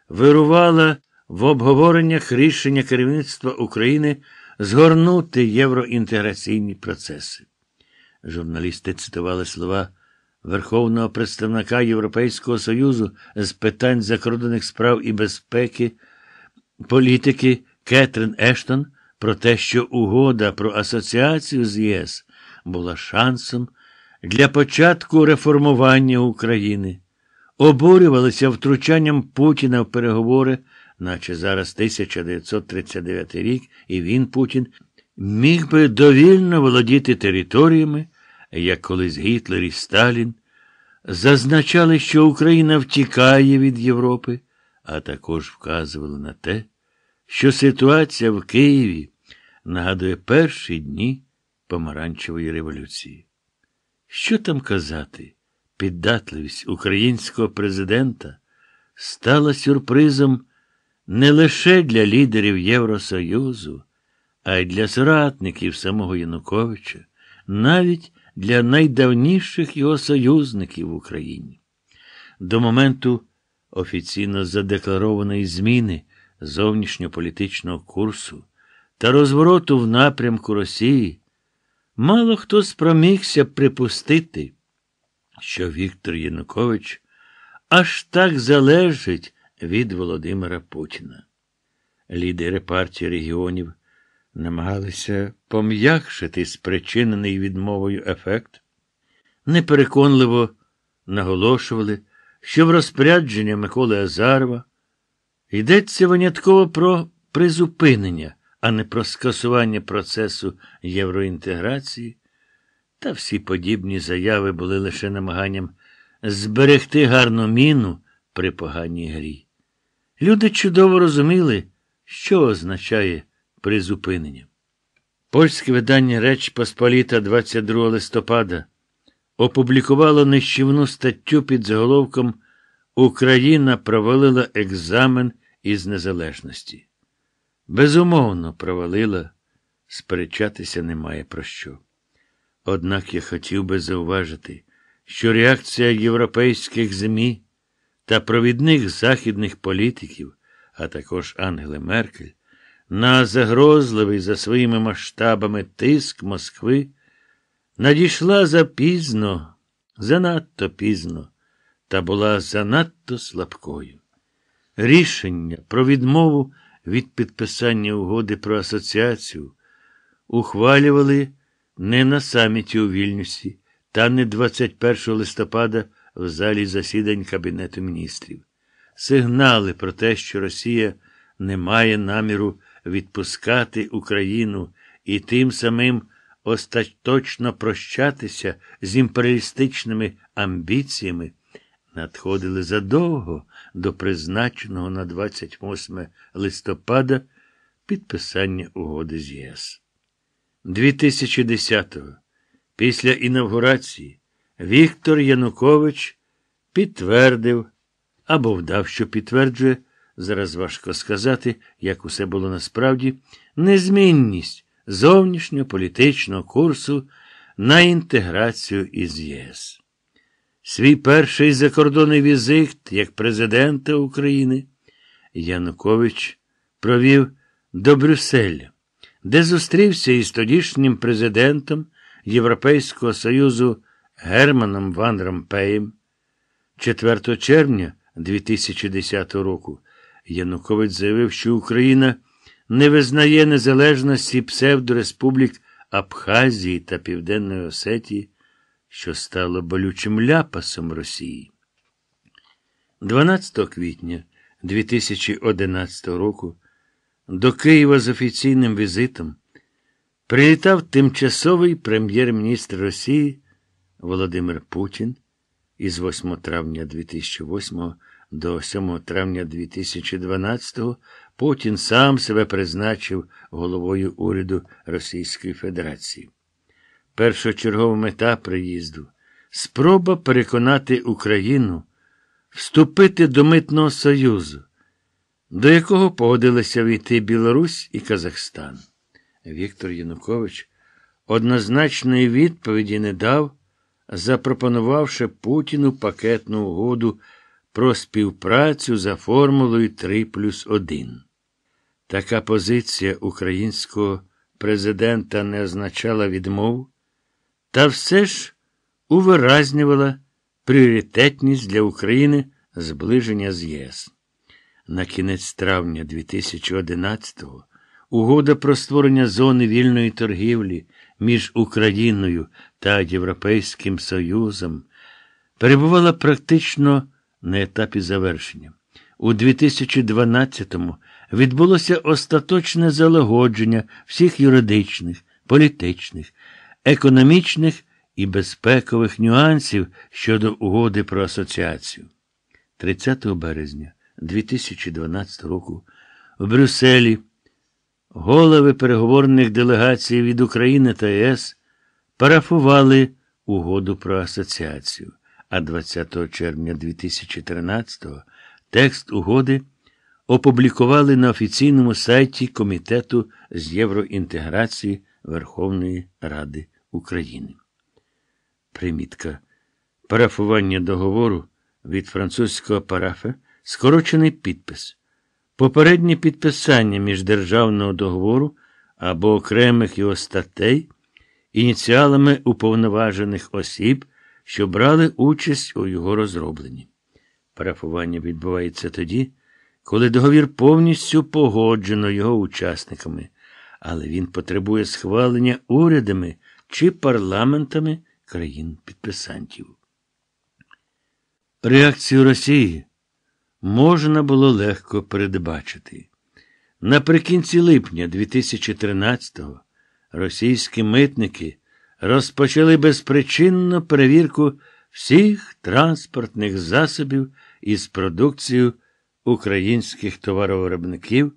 вирувала в обговореннях рішення керівництва України згорнути євроінтеграційні процеси. Журналісти цитували слова Верховного представника Європейського Союзу з питань закордонних справ і безпеки, політики Кетрин Ештон про те, що угода про асоціацію з ЄС була шансом для початку реформування України, обурювалися втручанням Путіна в переговори, наче зараз 1939 рік, і він, Путін, міг би довільно володіти територіями, як колись Гітлер і Сталін, зазначали, що Україна втікає від Європи, а також вказували на те, що ситуація в Києві нагадує перші дні помаранчевої революції. Що там казати? Піддатливість українського президента стала сюрпризом не лише для лідерів Євросоюзу, а й для зрадників самого Януковича, навіть для найдавніших його союзників в Україні. До моменту офіційно задекларованої зміни зовнішньополітичного курсу та розвороту в напрямку Росії, мало хто спромігся припустити, що Віктор Янукович аж так залежить від Володимира Путіна. Лідери партії регіонів намагалися пом'якшити спричинений відмовою ефект, непереконливо наголошували, що в розпорядження Миколи Азарова йдеться винятково про призупинення, а не про скасування процесу євроінтеграції, та всі подібні заяви були лише намаганням зберегти гарну міну при поганій грі. Люди чудово розуміли, що означає призупинення. Польське видання Реч Посполіта 22 листопада опублікувало нищівну статтю під заголовком Україна провалила екзамен із незалежності. Безумовно, провалила, сперечатися немає про що. Однак я хотів би зауважити, що реакція європейських ЗМІ та провідних західних політиків, а також Ангели Меркель, на загрозливий за своїми масштабами тиск Москви надійшла запізно, занадто пізно, та була занадто слабкою. Рішення про відмову від підписання угоди про асоціацію ухвалювали не на саміті у Вільнюсі та не 21 листопада в залі засідань Кабінету міністрів. Сигнали про те, що Росія не має наміру відпускати Україну і тим самим остаточно прощатися з імперіалістичними амбіціями, надходили задовго до призначеного на 28 листопада підписання угоди з ЄС. 2010-го, після інавгурації, Віктор Янукович підтвердив або вдав, що підтверджує, зараз важко сказати, як усе було насправді, незмінність зовнішньополітичного курсу на інтеграцію із ЄС. Свій перший закордонний візит як президента України Янукович провів до Брюсселя, де зустрівся із тодішнім президентом Європейського Союзу Германом Ван Ромпеєм. 4 червня 2010 року Янукович заявив, що Україна не визнає незалежності псевдореспублік Абхазії та Південної Осетії, що стало болючим ляпасом Росії. 12 квітня 2011 року до Києва з офіційним візитом прилітав тимчасовий прем'єр-міністр Росії Володимир Путін із 8 травня 2008 до 7 травня 2012 Путін сам себе призначив головою уряду Російської Федерації. Першочергова мета приїзду спроба переконати Україну вступити до Митного Союзу, до якого погодилися війти Білорусь і Казахстан. Віктор Янукович однозначної відповіді не дав, запропонувавши Путіну пакетну угоду про співпрацю за формулою 3 плюс 1. Така позиція українського президента не означала відмову, та все ж увиразнювала пріоритетність для України зближення з ЄС. На кінець травня 2011-го угода про створення зони вільної торгівлі між Україною та Європейським Союзом перебувала практично на етапі завершення. У 2012-му відбулося остаточне залагодження всіх юридичних, політичних, економічних і безпекових нюансів щодо угоди про асоціацію. 30 березня 2012 року в Брюсселі голови переговорних делегацій від України та ЄС парафували угоду про асоціацію, а 20 червня 2013-го текст угоди опублікували на офіційному сайті Комітету з євроінтеграції Верховної Ради України. Примітка. Парафування договору від французького парафа скорочений підпис. Попереднє підписання міждержавного договору або окремих його статей ініціалами уповноважених осіб, що брали участь у його розробленні. Парафування відбувається тоді, коли договір повністю погоджено його учасниками, але він потребує схвалення урядами чи парламентами країн-підписантів. Реакцію Росії можна було легко передбачити. Наприкінці липня 2013-го російські митники розпочали безпричинну перевірку всіх транспортних засобів із продукцією українських товаровиробників,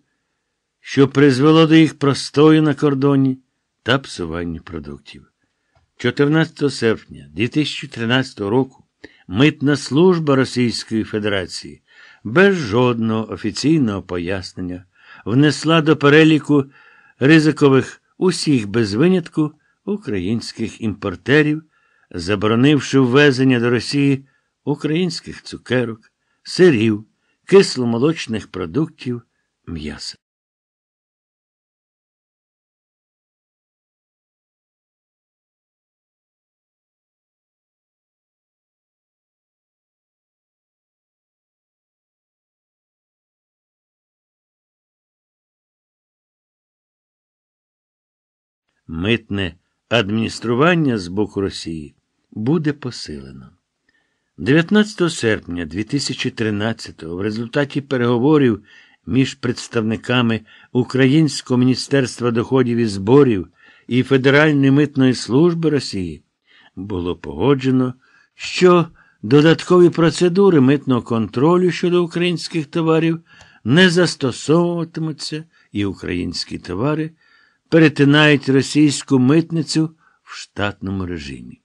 що призвело до їх простою на кордоні та псування продуктів. 14 серпня 2013 року Митна служба Російської Федерації без жодного офіційного пояснення внесла до переліку ризикових усіх без винятку українських імпортерів, заборонивши ввезення до Росії українських цукерок, сирів, кисломолочних продуктів, м'яса. Митне адміністрування з боку Росії буде посилено. 19 серпня 2013-го в результаті переговорів між представниками Українського міністерства доходів і зборів і Федеральної митної служби Росії було погоджено, що додаткові процедури митного контролю щодо українських товарів не застосовуватимуться і українські товари перетинають російську митницю в штатному режимі.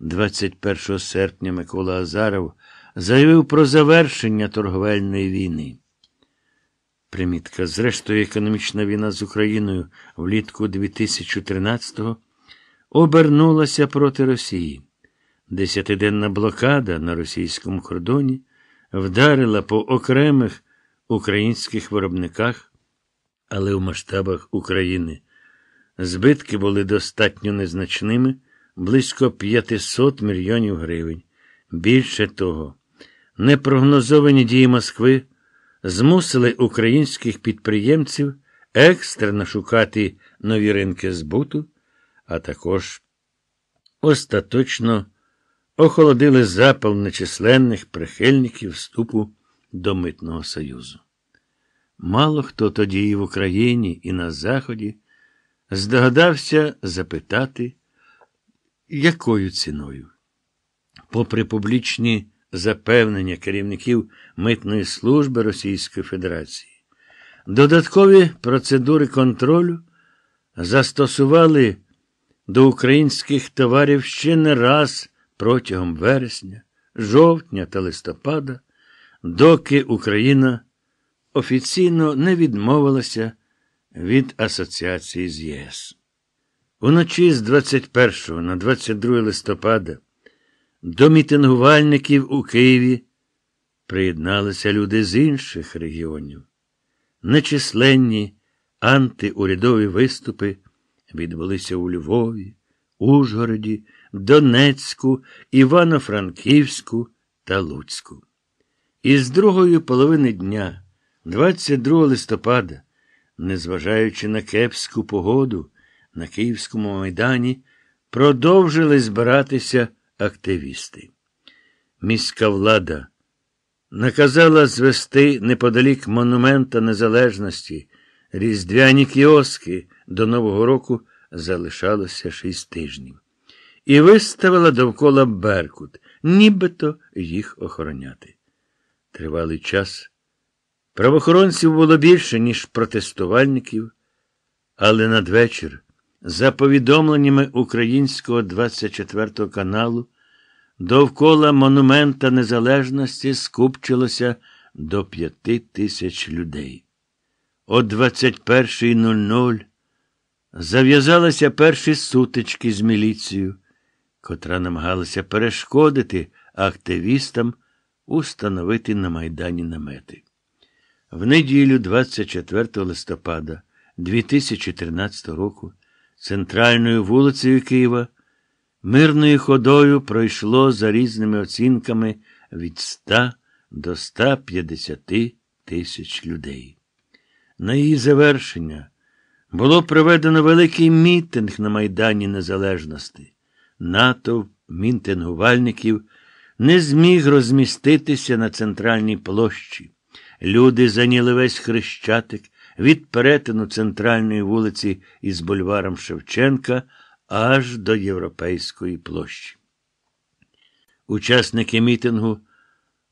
21 серпня Микола Азаров заявив про завершення торговельної війни. Примітка. Зрештою, економічна війна з Україною влітку 2013-го обернулася проти Росії. Десятиденна блокада на російському кордоні вдарила по окремих українських виробниках, але в масштабах України збитки були достатньо незначними близько 500 мільйонів гривень. Більше того, непрогнозовані дії Москви змусили українських підприємців екстрено шукати нові ринки збуту, а також остаточно охолодили запал нечисленних прихильників вступу до Митного Союзу. Мало хто тоді і в Україні, і на Заході здогадався запитати, якою ціною. Попри публічні запевнення керівників Митної служби Російської Федерації, додаткові процедури контролю застосували до українських товарів ще не раз протягом вересня, жовтня та листопада, доки Україна офіційно не відмовилася від асоціації з ЄС. Уночі з 21 на 22 листопада до мітингувальників у Києві приєдналися люди з інших регіонів. Нечисленні антиурядові виступи відбулися у Львові, Ужгороді, Донецьку, Івано-Франківську та Луцьку. Із другої половини дня, 22 листопада, незважаючи на кепську погоду, на Київському майдані продовжили збиратися активісти. Міська влада наказала звести неподалік Монумента Незалежності різдвяні кіоски до Нового року залишалося шість тижнів. І виставила довкола Беркут, нібито їх охороняти. Тривалий час. Правоохоронців було більше, ніж протестувальників, але надвечір, за повідомленнями українського 24 каналу, довкола Монумента Незалежності скупчилося до п'яти тисяч людей. О 21.00 зав'язалися перші сутички з міліцією, котра намагалася перешкодити активістам установити на Майдані намети. В неділю 24 листопада 2013 року центральною вулицею Києва мирною ходою пройшло за різними оцінками від 100 до 150 тисяч людей. На її завершення було проведено великий мітинг на Майдані Незалежності. Натовп мітингувальників не зміг розміститися на центральній площі. Люди зайняли весь хрещатик від перетину центральної вулиці із бульваром Шевченка аж до Європейської площі. Учасники мітингу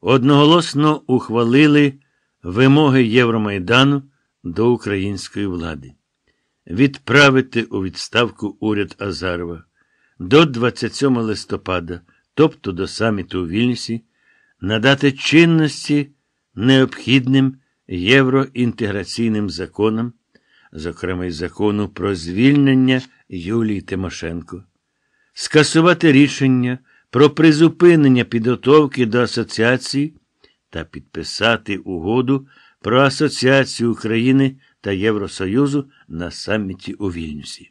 одноголосно ухвалили вимоги Євромайдану до української влади. Відправити у відставку уряд Азарова до 27 листопада, тобто до саміту у Вільнюсі, надати чинності необхідним євроінтеграційним законам, зокрема й закону про звільнення Юлії Тимошенко, скасувати рішення про призупинення підготовки до асоціації та підписати угоду про асоціацію України та Євросоюзу на саміті у Вільнюсі.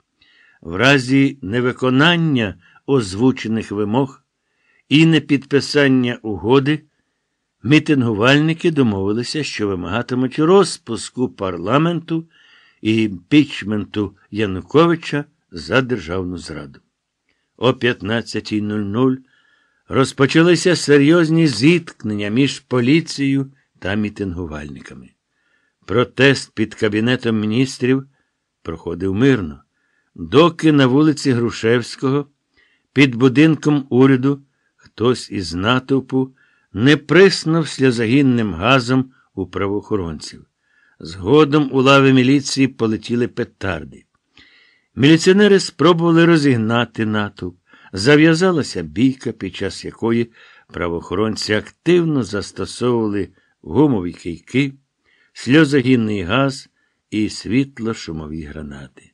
В разі невиконання озвучених вимог і непідписання угоди. Мітингувальники домовилися, що вимагатимуть розпуску парламенту і імпічменту Януковича за державну зраду. О 15.00 розпочалися серйозні зіткнення між поліцією та мітингувальниками. Протест під Кабінетом міністрів проходив мирно, доки на вулиці Грушевського під будинком уряду хтось із натовпу не приснув сльозагінним газом у правоохоронців. Згодом у лави міліції полетіли петарди. Міліціонери спробували розігнати натовп. Зав'язалася бійка, під час якої правоохоронці активно застосовували гумові кийки, сльозогінний газ і світло-шумові гранати.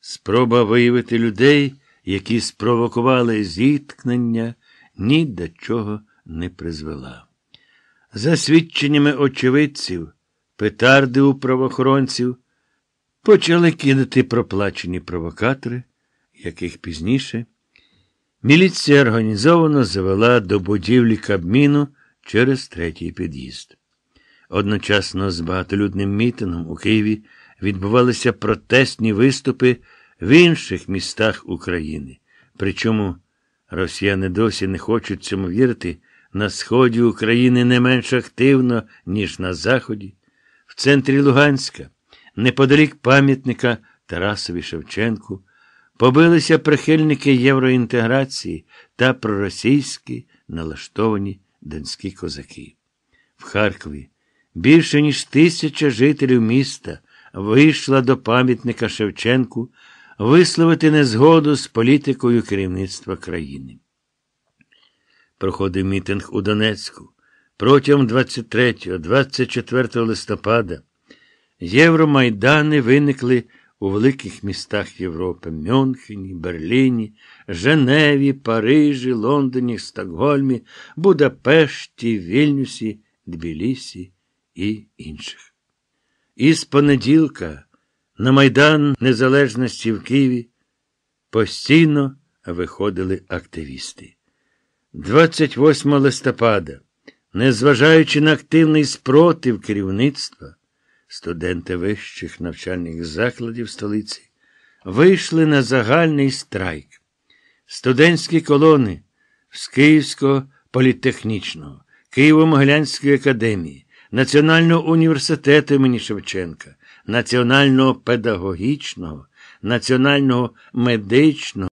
Спроба виявити людей, які спровокували зіткнення, ні до чого не призвела. За свідченнями очевидців, петарди у правоохоронців почали кидати проплачені провокатори, яких пізніше міліція організовано завела до будівлі Кабміну через третій під'їзд. Одночасно з багатолюдним мітингом у Києві відбувалися протестні виступи в інших містах України. Причому росіяни досі не хочуть цьому вірити на сході України не менш активно, ніж на Заході, в центрі Луганська, неподалік пам'ятника Тарасові Шевченку, побилися прихильники євроінтеграції та проросійські налаштовані донські козаки. В Харкові більше ніж тисяча жителів міста вийшла до пам'ятника Шевченку висловити незгоду з політикою керівництва країни проходив мітинг у Донецьку. Протягом 23-24 листопада Євромайдани виникли у великих містах Європи Мюнхені, Берліні, Женеві, Парижі, Лондоні, Стокгольмі, Будапешті, Вільнюсі, Тбілісі і інших. Із понеділка на Майдан Незалежності в Києві постійно виходили активісти. 28 листопада, незважаючи на активний спротив керівництва, студенти вищих навчальних закладів столиці вийшли на загальний страйк. Студентські колони з Київського політехнічного, Києво-Могилянської академії, Національного університету імені Шевченка, Національного педагогічного, Національного медичного.